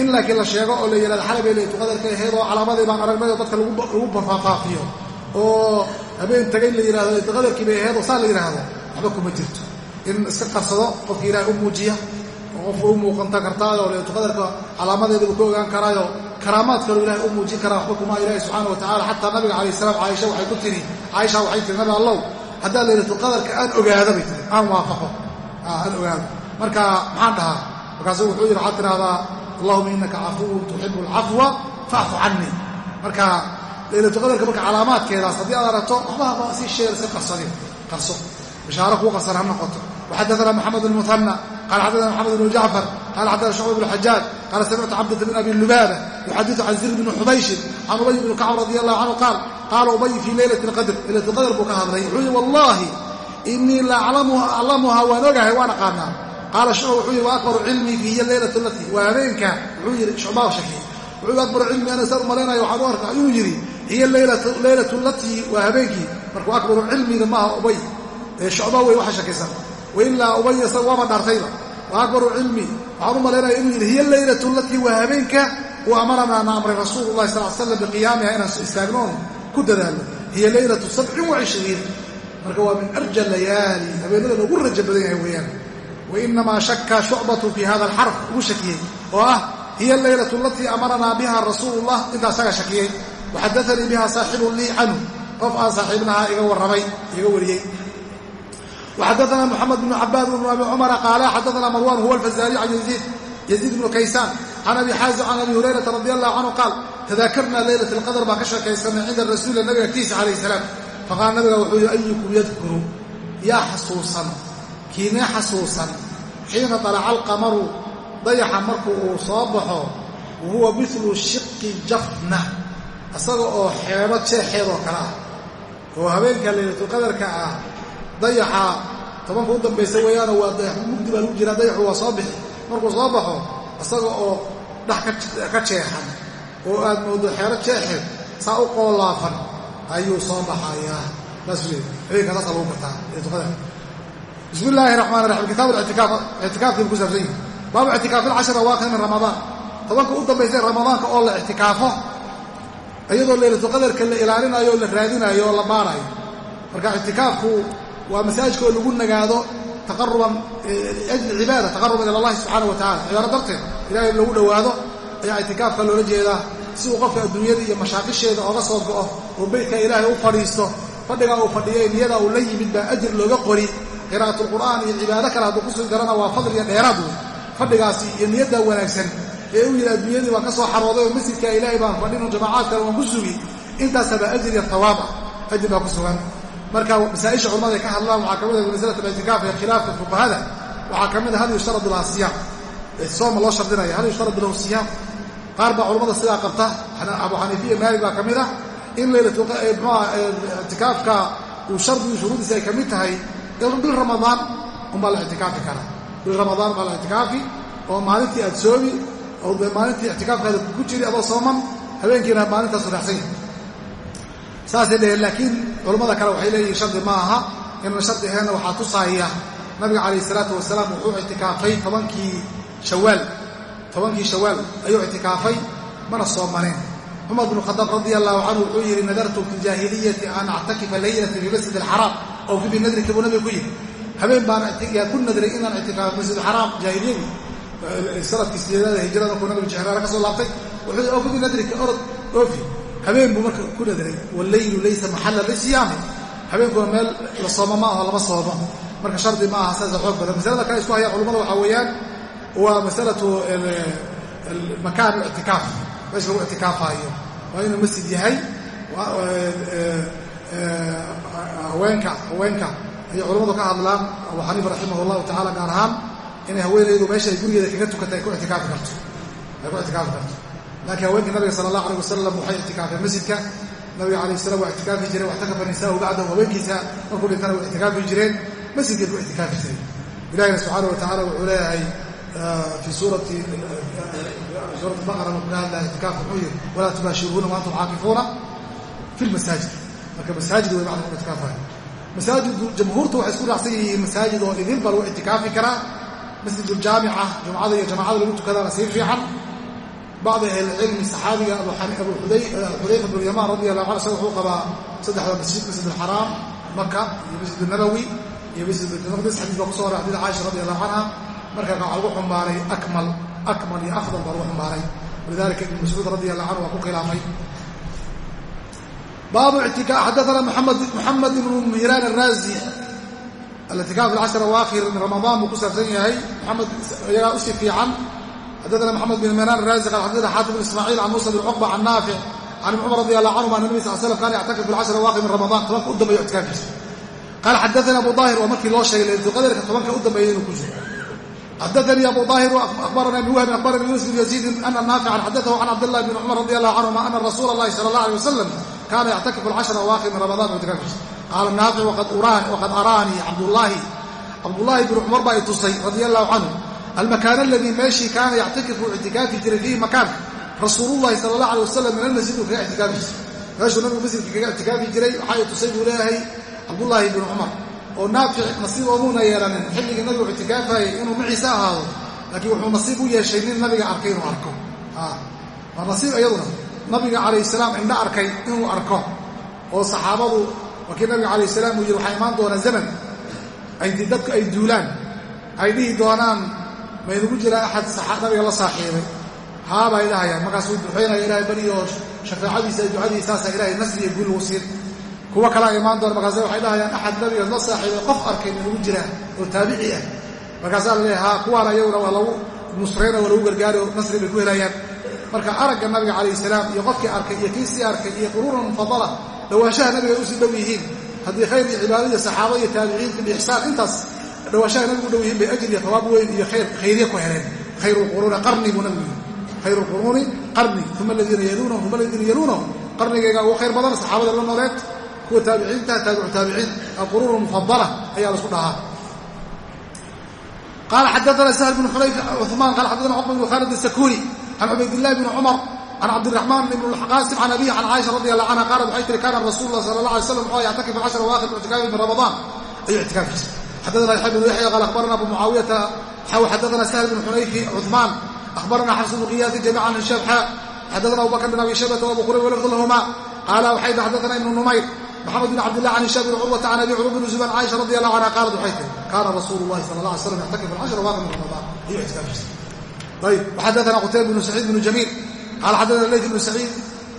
Speaker 1: in laakiin la sheego oo la yidhahdo xalabay laytuqadarka ahayd oo calaamadii baan aragnay oo dadka lagu fafaafiyo oo habeen tagay la yidhahdo laytuqadarkii bay ahayd oo saa la yidhaahdo waxba kuma jirto. In iska qarsado qofka ilaahay u muujiya oo u muuqanta kartaayo laytuqadarka calaamadeeda uu ka ogaan karaayo karaamaad kaloo ilahay u muujin karaa waxba kuma ilaahi subxaana wa tacala xataa nabiga calayh salaam caaisha waxay ku tiri caaisha waxay tiri nabi allow haddaa laylatulqadarka aan ogaado bay tiri aan waafaqo. Aan ogaado. Marka maxaan dhahaa? Markaasu wuxuu yidhi waxaad tidhahdaa allahuma innaka cafuwun tuxibu alcafwa facfu canii marka laylatulqadarka marka calaamaadkeedaas haddii aad aragto waxbahaba sii sheer iska qarsadin qarso bishaaro kuu qasan ha noqoto waxaddaana maxamed bn muhanna qaala xaddaana maxamed bnu jacfar qaala xaddana shucb bn xajaaj qaala samictu cabdata bn abi lubaaba yuxadiu can zir bni xubayshin can ubay bni kacb radi allahu canhu qaal qaala ubay fii leylati alqadr leylat lqadr buu ka hadlay wuxuu yihi wallaahi inii la aclamuhaa waan ogahay waan aqaanaa qaala shucb wuxuu yihi wa akbaru cilmii fihiya leylatu lati waa habeenka wuxuu yihi shucbaa shakiy wuxuu akbaru cilmii ana saan umalaynayo waxaan u arka ayuu yidhi hiya leylatu lati waa habeenkii markuu akbaru cilmiga maaha ubay shucba wey waxa shakaysan. Wailaa ubay isaga waaba dhaartayba. Wa cilmi. Waxaan u malaynaya inuu yidhi hiya laylatu alatii waa habeenka. Uu amaranaa na amray rasuulu llahi sal slam biqiyaamiha inaan istaagnoon ku dadaalno. Hiya laylatu sabcin wacishriin marka waa min arja layaali. Habeenada loogu raja badan yahay weeyaan. Wainamaa shaka shucbatu fi hada alxarf ugu shakiyey. Oo ah hiya laylatu alatii amaranaa biha rasuulu llah intaa isaga shakiyey waxadaanii biha saaxibun lii canhu qof aan saaxiibnahaa iga warramay iga wariyey وxadثna محamed بن cabاd بن abi cmر qاala xadثna marwan huwa الفزاrي عan يزيد بن kaysاn عan abi xاaزم عan abi هurayرaةa رضي الله عanهu qاal تذakarna laylaة الqadr baan ka sheekaysanay cinda rasuuli nabiga agtiisa عalaيه السلام faqaala nabiga wuxuu yihi أyكم yadkuru yaa xasuusan kiinee xasuusan xiina طalca الqamaru dayaxa marku uu soo baxo wahuwa miثlu shiqi jafna isaga oo xeebo jeexeedoo kale ah oo habeenka laylatulqadarka ah dayaxa tobanka u dambaysa weeyaano waa dayax mugdi baa lagu jiraa dayaxu waa soo bixi. Markuu soo baxo isaga oo dhex ka jeexan oo aad moodo xeero jeexeed saa u qoolaafan ayuu soo baxayaa. Saasa lagu gartaa laylatulqadar bismi illaahi raxmaan raxiim kitaab ictikaaf ictikaafkii ku saabsan yihi baabu ictikaafi alcashar awaakhir min ramadaan tobanka u dambaysa ramadaanka oo la ictikaafo iyadoo laylatulqadarka la ilaalinayo oo la raadinayo oo la baarayo. Marka waa masaajidka oo lagu nagaado taqaruban ajli cibaada taqaruban ila allahi subxaana wa tacala cibaado darteed ilahay loogu dhowaado ayaa ictikaafka loola jeedaa si uu qofka adduunyada iyo mashaaqisheeda ooga soo go'o oo beytka ilaahay u fadhiisto fadhigaa uu fadhiyo niyada uu la yimid baa ajir looga qori. Qiraa'atulqur'aan iyo cibaado kale hadduu ku sii darana waa fadl iyo dheeraad wey fadhigaasi iyo niyadda wanaagsan ee u yidhi adduunyadii baan ka soo xarooday oo masjidka ilaahay baan fadhinu jamaacaad kale waan ku sugi intaasaba ajir iyo tawaab ah baa ku sugan marka masaa'isha culamada ay ka hadlaan waxaa ka mid ah masalata alictikaaf ee khilaafka fuqahada waxaa ka mid a hal yushtarad laha siyaam sooma loo shardinaya hal yushtarad lahu siyaam qaar baa culamada sidaa qabta. Abu xaniifiya maalik baa ka mid ah. In laylatmxuah ictikaafka uu shardigu shuruudiisa ay ka mid tahay bil ramadaan unbaa la ictikaafi karaa. Bil ramadaan baa la ictikaafi oo maalintii aad soomi oo maalintii ictikaafkaada ku jiri adoo sooman habeenkiina maalintaasu raacsan yahay saasay dheheen laakiin culammada kale waxay leeyihiin shardi ma aha inaan shardi aheenna waxaa tusaaya nabiga calayh isalaatu wasalaam wuxuu ictikaafay tobankii shawaal. Tobankii shawaal ayuu ictikaafay mana soomaneen cumar bnu khadaab radia allahu canhu wuxuu yidhi nadartu fi ljaahiliyati an actakifa laylata fi masjid alxaraam oo fi binadrika buu nabiga ku yidhi. Habeen baan yaa ku nadray inaan ictikaafo masjid alxaraam jaahiliyadii sannadkii sideedaada hijrada markuu nabiga jexraara ka soo laabtay wuxuu oo fi binadrika orod oofi habeen buu marka ku nadray walleylu laysa maxalla lisiyaami habeenkuna meel la soomo ma aho lama soomo. Marka shardi ma aha saasa xoog badan. Masalada kale isku haya culamada waxaa weeyaan waa masalatu makaan ictikaaf meesha lagu ictikaafaayo waa inuu masjid yahay haweenka haweenka. Ayay culamadu ka hadlaan abu xaniifa raximah allahu tacala gaar ahaan inay haweenaydu meesha ay gurigeeda kaga tukata ay ku itikaafi karto laakiin haweenkii nabiga sala allah alayh wasalam waxay ictikaafeen masjidka. Nabiga alayh salam waa ictikaafi jireen waxtakafa nisaahu bacdahu haweenkiisa. Markuu dhintana waa ictikaafi jireen masjidkay ku ictikaafi jireen ilahina subxaana wa tacala wuxuu leeyahay fii suurati suurat baqara markuu hadlaya ictikaaf wuxuu yidhi walaa tubaashiruuna wa antum caakifuuna fi lmasaajid marka masaajid way macna ku ictikaafayo masaajidu jamhuurtu waxay isku raacsan yihiin masaajid oo idin lagu ictikaafi karaa. Masjiduljaamica jumcada iyo jamaacada lagu tukadaana sii fiican bacdi ahli cilmi saxaabiga xudayfa bnu yamaan radi allahu an sag wuxuu qabaa saddexda masjid masjid alxaraam maka iyo masjid nabawi iyo masjid baytmaqdis xadis baa kuso hora xadid caaisha radi allahu canha markaa waxaa lagu xumbaaray akmal akmal iyo afdal baa lagu xumbaaray walidalika ibn mascuud radi allah canhu waa ku khilaafay baabu xadana muxamed ibnu mihiraan araazi alatikaafu alcashara waakhir min ramadaan buu ku saabsan yahay muxamed iyagaa u sii fiican xadana mxamed bin manaan raai qal xadana xaafid bn ismaaciil can musa bin cuqba can naafic can ibn cumar radi allah canhuma ana nabi sal slam kana yactakif bilcashri waaqi min ramadaan tobanka u dambeeyo itikaankiisa qaal xadana abu daahir waa markii loo sheegay leylatulqadarka tobanka u dambeeya inuu ku jiro xadanii abu daahiru ahbarana ibn wahbin ahbarani yunus bin yaziidin ana naafican xadaahu can cabdillahi bn cumar radi allah canhuma ana rasuula allahi sala allah aleh wasalam kaana yactakifu alcashra waaqi min ramadaan oo itikaankiisa qaala naafic waqad araanii cabdullaahi cabdullaahi bn cumar baa i tusay radi allahu canhu almakaan aladii meeshii kaana yactakifu ictikaafi jiray fiihi makaanka rasuulullahi sala allah alay wasalam min almasjidi kaga ictikaafi jiray meeshuu nabigu masjidka kaga ictikaafi jiray waxaa i tusay buu leeyahay cabdullaahi bnu cumar oo naafic nasiib oomuuna yeelanin xilligii nabigu ictikaafayay inuu maciise ahaado laakiin wuxuu nasiib u yeeshay nin nabiga arkay inuu arko waa nasiib iyaduna nabiga calayh salaam indho arkay inuu arko oo saxaabadu markii nabiga calayh salaam uu yidhi waxaa imaan doona zaman ay duulaan ay dhihi doonaan maynagu jiraa axad nabiga la saaxiibay. Haabay dhahayaan markaasuu duxaynaya ilahay beriyo shafeecadiisa ducadiisaasa ilahay nasri iyo guul siin. Kuwo kalea imaan doona markaase waxay dhahayaan axad nabiga la saaxiibay qof arkay maynagu jiraa oo taabici ah. Markaasaa la leeyahay ha kuwaana iyaguna waa lagu nusrayna waa lagu gargaari oo nasri bay ku helayaan. Marka aragga nabiga calayh salaam iyo qofkii arkay iyo kiisii arkay iyo quruuran mufadala dhawaanshaha nabiga ay u sii dhow yihiin. Haddii khayr iyo cibaado iyo saxaaba iyo taabiciinta ixsaan intaas dhawaanshaha nabigu u dhow yihiin bay ajir iyo hawaab weyn iyo khayrya ku heleen. Khayru quruuni qarni buu nabigu yihi khayru quruuni qarni. Uma aladiina yaluunahum uma aladiina yaluunahum. Qarnigaygaa ugu khayr badan saxaabada la nooleed kuwa taabiciinta taabicu taabiciin. Alquruun almufadala ayaa la isku dhahaa. Qaala xadaana sahl bn cumaan qala xadana cuqba bn khaalid asakuuri can cubaydillahi bni cumar can cabdiraxmaan ibn qaasim can abihi can caaisha radi alla canha qaalat waxay tiri kaana rasuulu lah sala la alay slam wuxuu yactakifu cashra waakhir ictikaafi min ramadaan. Ayuu ictikaafkiisa xaddaana yaxya bnu yaxya qaal akhbarana abu mucaawiyata xaw xaddaana sahl bnu xunayfi cuثmaan akhbarana xafs bnu qiyaasi jamiican hishaab xa xaddaana abubakr bin abi shaybata wabu qurayb walafd lahuma qaala waxay xaddaana ibnu numayr maxamed bin cabdillah can hishaam bn curwata can abi curub bn zuban caaisha radi allahu canha qaalat waxay tihi kaana rasuulu llahi sala allah alay slam yactakif alcashra waaqa min ramadaan ayuu ictikaafisa ayb waxaddaana qutayba bnu saciid bnu jamiil qaala xaddaana leyt bnu saciid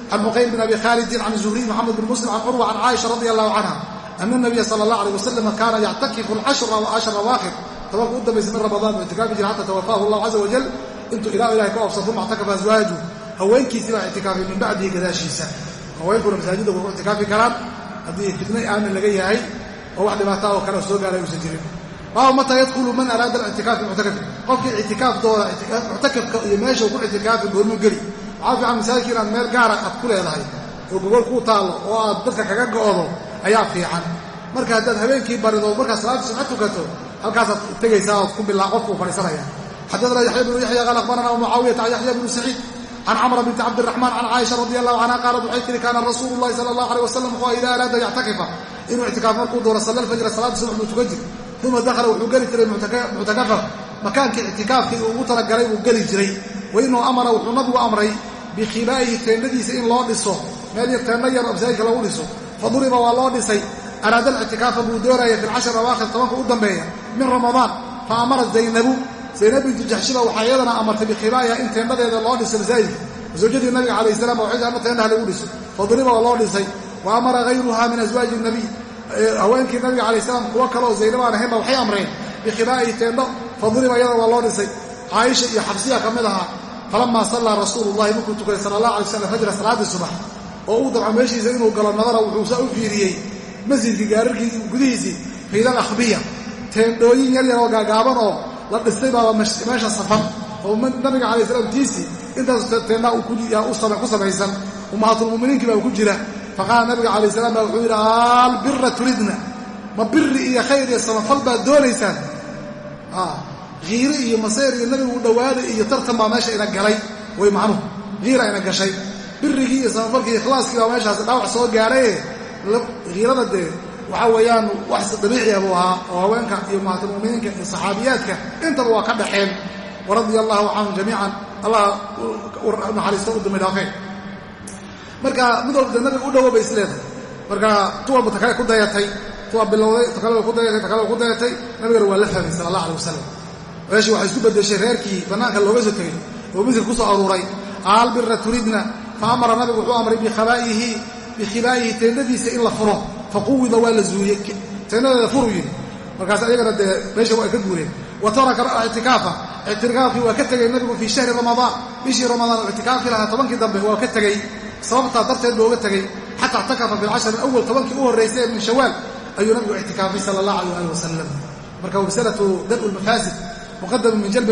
Speaker 1: can muqayl bn abi khaalidin can zuhriy maxamed bn muslim can curwa can caaisha radi allahu canha ana nabiya sala allah alay wasalam kaana yactakifu alcashra ashra awaakhir tobanka u dambaysa min ramadaan buu ictikaafi jira xata tawafaahu allahu caza wajal intuu ilaa ilahay ka oobsan uma ictakafa aswaaju haweenkiisii baa ictikaafay min bacdihi gadaashiisa haweenkuna masaajidda way ku ictikaafi karaan haddii fitna aamin laga yahay oo wax dhibaataa oo kale soo gaaray uusan jirin baabu mataa yadkhulu man araada alictikaaf muctakafi qofkii ictikaafdooda muctakafka iyo meesha ku ictikaafi goormuu geli waxaa fiican masaajidka inaad meel gaara aad ku leedahay oo gogol kuu taallo oo aad dadka kaga go'do ayaa fiican. Marka haddaad habeenkii barido markaad salaadii subxa tukato halkaasaad tegaysaa ood ku bilaa qofkuu fadhiisanaya. Xaddaana yaxya bnu yaxya qaal akhbarana mucaawiyata can yaxya bnu saciid can camra binti cabdiraxmaan can caaisha radi allahu canha qaalat waxay tihi kaana rasuulu llahi sala allah aleh wasalam wuxuu idaa araada yactakifa. Inuu ictikaaf markuu doono salla alfajra salaadii subax buu tukan jir uma dakhala wuxuu geli jiray muctakafa makaankii ictikaafkii uu ugu talagalay buu geli jiray. Wa inuu amara wuxuu nabigu amray bikhibaa'ihi teennadiisa in loo dhiso. Meel lagu dhiso faduriba waa loo dhisay. Araada alictikaafa buu doonaya fi lcashar awaakhir tobanka u dambeeya min ramadaan fa amara zaynabu. Zaynab bintu jaxshiba waxaa iyadana amartay bikhibaa'iha in teennadeeda loo dhiso masaajidka zawjadii nabiga calayh salam waa waxay ana teennaha lagu dhiso. Faduriba waa loo dhisay. Wa amara hayruha min aswaaji nabiy haweenkii nabiga calayh salaam kuwo kale oo zaynab aan ahaynba waxay amreen bikhibaa'ihi teendho faduriba iyadana waa loo dhisay. Caaisha iyo xabsiya ka mid ahaa. Falamaa sallaa rasuulu llahi tukaday sala allah alay slam fajra salaaddii subax oo uu dabco meeshiisa inuu galo nadara wuxuu saa u fiiriyey masjidkii gaararkii gudihiisii fiidal akhbiya. Teendhooyin yar yar oo gaagaaban oo la dhistay baaba meesha safan. Oo nabiga calay salaam tiisii intaas teennaa ku samaysan. Ummahaatulmuminiinkii baa ku jira. Faqaala nabiga calayh salaam baa wuxuu yidhi albira turidna. Ma biri iyo khayr iyo samafal baad doonaysaan. Hiire iyo masayr iyo nabigu dhowaada iyo tartan baa meesha ina galay. Way macnuhu hiira ina gashay birigii iyo samafalkii ikhlaaskii baa meeshaas dhaawac soo gaaraye hiirada dee waxaa weeyaan wax dabiiciya buu ahaa oo haweenka iyo ummahaatulmuminiinka iyo saxaabiyaadka intaba waa ka dhaxeen waradia allahu canhum jamiican. Allah naxariisto u dambi dhaafeen marka mid walba dee nabiga u dhowo bay isleedahay marka tu walba ta kale ku dayatay. Tuwaa bilowday ta kale ku dayatay ta kale ku dayatay. Nabigana waa la fahmay sala allah alay wasalam meeshii waxay isku beddeshay reerkii bannaanka looga soo tegey oo misir ku soo aruuray albira turidna fa amara nabigu wuxuu amray bikhibaa'ihi teennadiisa in la furo. Faquwida waa la zuuliyey teennadeeda furu yidhi. Markaas ayagana dee meesha waa ka guureen. Wa taraka ictikaafa ictikaafkii waa ka tegey nabigu fii shahri ramadaan bishii ramadaan oo ictikaafi lahaa tobankii dambe waa ka tegey sababtaa darteed booga tegey xataa ictakafa fi lcashar awal tobankii u horraysay min shawaal ayuu nabigu ictikaafay sala allah alayh ali wasalam marka masalatu dar'u lmafaasid muqadamu min jalbi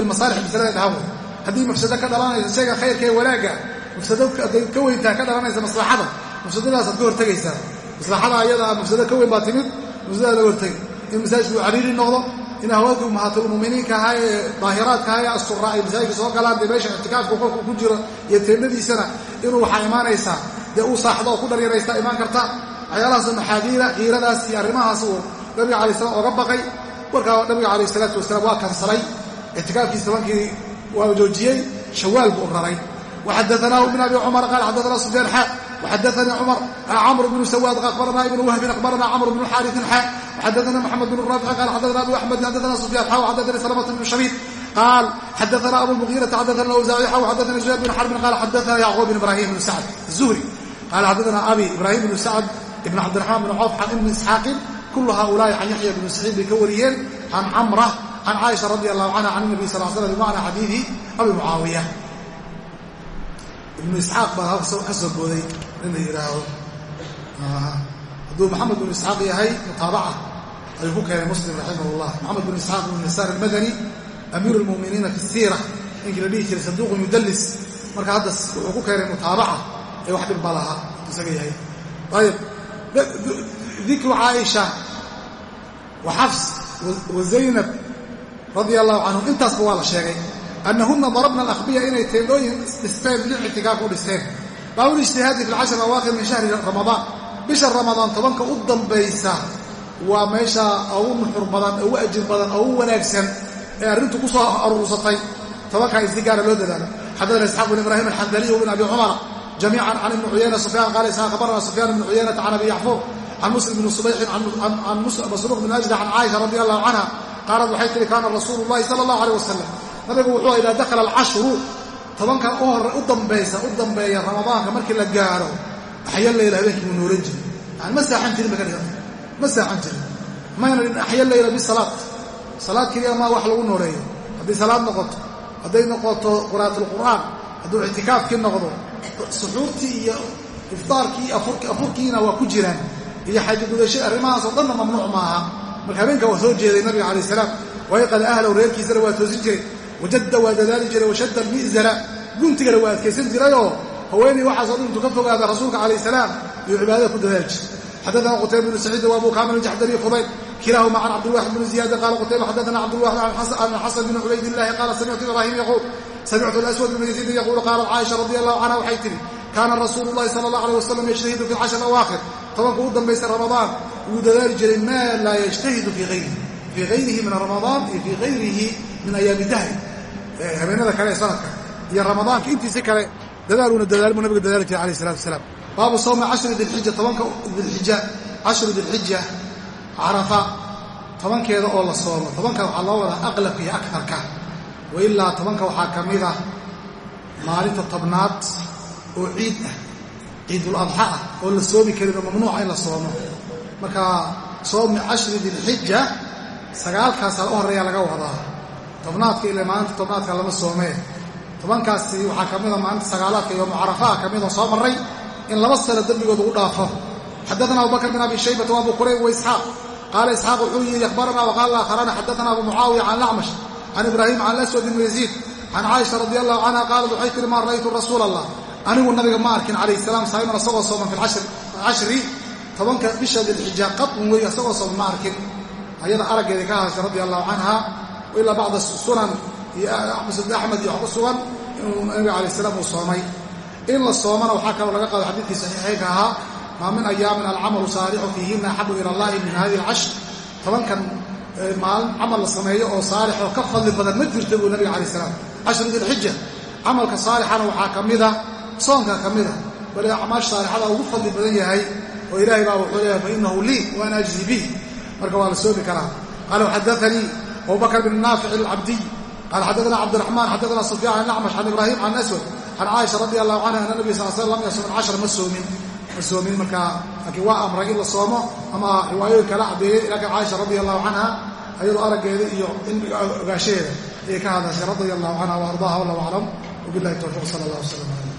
Speaker 1: wanaagga mafsado hadday ka weyntaa ka dhalanaysa maslaxada. Mafsadadaasaad ka hortegaysaa maslaxada ayadaa mafsado ka weyn baa timid mafsadada laga hortegi in masaajidku cariiri noqdo in haweenkii ummahaatulmuminiinka ahaa ee daahiraadka ahaa ee asturaa ay masaajidka soo galaan dee meesha ictikaafku qofku ku jiro iyo teennadiisana inuu waxaa imaanaysaa dee uu saaxdo oo ku dharyaraysta imaan karta. Waxyaalahaasoo maxaadiira kiiradaas iyo arrimahaas uu nabiga alay slam oga baqay. Markaa nabiga calayh isalaatu wasalaam waa kansalay. Ictikaafkiisa tobankii waa joojiyey shawaal buu raray waxadaanaahu ibn abi cumar qaal xadaana sufyaan xa وxadثnي cmر cmr بن سwاd أخبرna iبن وهب أخبرna cمر بن xاrث xا وxadثna محمد بن رافع قال xadثna أبو أحمد xadثna سفyان xا وxadثnي سلمة بن شhبيب قال xadثna أبو المغيرة xadثna أوزاعي xا وxadثnي زهير بن حرب قال xadثna يعقوب بن إبراهيم بن سعد الزهري قال xadثna أbي إبراهيم بن سعد بن cبدالرحمن بن cوف عن بن إسحاaq كل hؤuلاaءi عن يحيى بن سعيid bay ka wariyeen عن cمرة عن cائشha رضي الله عنها عن النبي صل ل سلم بمعنى xadيiثi أبي معاaوية ibnu isxaaq baa ka soo booday in la yidhaahdo hadduu maxamed binu isxaaq yahay mutaabaca ayuu ku keenay muslim raximah llah maxamed binu isxaaq bnu yasaar almadani amiiru lmu'miniina fi siira. Ninkii la dhihi jiray saduuqu mudallis. Marka hadda wuxuu ku keenay mutaabaca ee wax dhib ba lahaa isaga yahay. Ayib. Dikru caaisha wa xafs wa zaynab radia allahu canhum intaasba waa la sheegay anahuna darabna alahbiya inay teendooyin dhisteen lictikaaf u dhisteen baabulijtihaadi fi lcashar awaakhir min shahri ramadaan bisha ramadaan tobanka u dambaysa waa meesha ugu nuxur badan ugu ajir badan ugu wanaagsan ee arrintu ku soo aruursatay tobankaa in si gaara loo dadaalo xaddaana isxaaq bin ibraahim alxandaliy bin abi cumar jamiican can ibni cuyayna sufyaan qaala isxaaq abarana sufyaan ibni cuyaynata can abi yaxfuur can muslim bni subayxin can masruuq bn ajda can caaisha radi allahu canha qaalad waxay tihi kaana rasuulu llahi sala allahu aleyh wasalam nabigu wuxuu idaa dakhala alcashru. Tobanka u dambaysa u dambeeya ramadaanka markii la gaaro axya leyla habeenkii buu noolan jiray yani ma saaxan jirin ba ka dhiganta ma saaxan jirin. Mayna dhin axya leyla bisalaad salaad. Keliya maa wax lagu nooleeyo. Haddii salaad noqoto hadday noqoto qiraa'atulqur'aan hadduu ictikaafkii noqdo suxuurtii iyo iftaarkii iyo afurkiina waa ku jiraan iyo xaaji gudashada arrimahaasoo dhanna mamnuuc maaha marka habeenka waa soo jeeday nabiga calayh salaam wayqada ahlow reerkiisana waa toosin jiray wajadda waa dadaali jiray washadda almi'zara guntigana waa adkaysan jirayoo haweenay waxaasoo dhan intuu ka fogaada rasuulka calayh salaam iyo cibaadada ku dadaali jiray xaddaana qutayba bnu saciid wa abu kaamil jaxdari fudayd kilaahuma can cabdilwaxid bni ziyaada qaala qutayba xaddaana cabdilwaxid can xasan bni cubaydillahi qaala samictu ibraahim yaquul samictu alaswad bnu yaziid yaquulu qaalat caaisha radi allahu canha waxay tihi kaana rasuulu llahi sala allah aleh wasalam yajtahidu fi alcashar awaakhir tobanka u dambaysa ramadaan wuu dadaali jiray maa laa yajtahidu fii hayrihi min ramadaan iyo fii hayrihi min ayaami dahri habeenada kale ee sanadka iyo ramadaanka intiisi kale dadaaluuna dadaalmu nabiga dadaali jiray alayh salatu wasalaam. Baabu sawmi cashri dilxija tobanka dilxija cashru dilxija carafa tobankeeda oo la soomo tobanka waxaa loo wadaa aqlabka iyo akarka wa ilaa tobanka waxaa ka mid ah maalinta tobnaad oo ciid ah ciidul ah oo la soomi karin oo mamnuuca in la soomo. Marka soomi cashri dilxija sagaalkaasaa u horreeya laga wadaa tobnaadka ile maalinta tobnaadka lama soomee tobankaasi waxaa ka mida maalinta sagaalaadka yoomu carafaha ka mida soo marray in laba sano dembigooda u dhaafo. Xaddaana abubakr bin abi shaybata wa abu qurayb wa isxaaq. Qaala isxaaq wuxuu yihi akhbarana waqaala aakharana xaddaana abu mucaawiya can lacmash can ibraahim can aswad ibn yaziid can caaisha radi allahu canha qaalat waxay tihi maa ra'aytu rasuula allah anigu nabiga ma arkin calayh salaam saa'iman isagoo sooman fi cashri tobanka bisha dilxija qadun wey isagoo sooman ma arkin ayada araggeedii ka haashay radi allahu canha ilaa bacda sunan iyo musnad axmed iyo wax ku sugan inuu nabiga calayh salaam uu soomay. In la soomana waxaa kaloo laga qaado xadiidkii saxiixaynka ahaa maa min ayaamin alcamalu saalixu fiihina axabu ila allahi min hadihi alcashr tobankan maalin camal la sameeyo oo saalix oo ka fadli badan ma jirta buu nabiga calayh salaam. Cashru dilxija camalka saalixana waxaa ka mida soonka ka mida bal acmaash saalixada ugu fadli badan yahay oo ilaahay baa wuxuu leeyahay fainahu lii waana ajzi bih marka waa la soomi karaa. Qaala xadaanii abubakr bn naafic alcabdiy qaala xaddaana cabdiraxmaan xaddaana sufyaan can acmash can ibraahim can aswad can caaisha radi allahu canha ana nabiga sal sl lam yasum cashar ma soomin ma soomin marka laakiin waa amray in la soomo ama riwaayooyin kala cadeeyey laakiin caaisha radi allahu canha ayadoo araggeeda iyo cilmiga ogaashaheeda ayay ka hadashay radia allahu canha wa ardaaha wallahu aclam wabilahi towfiiq sala allah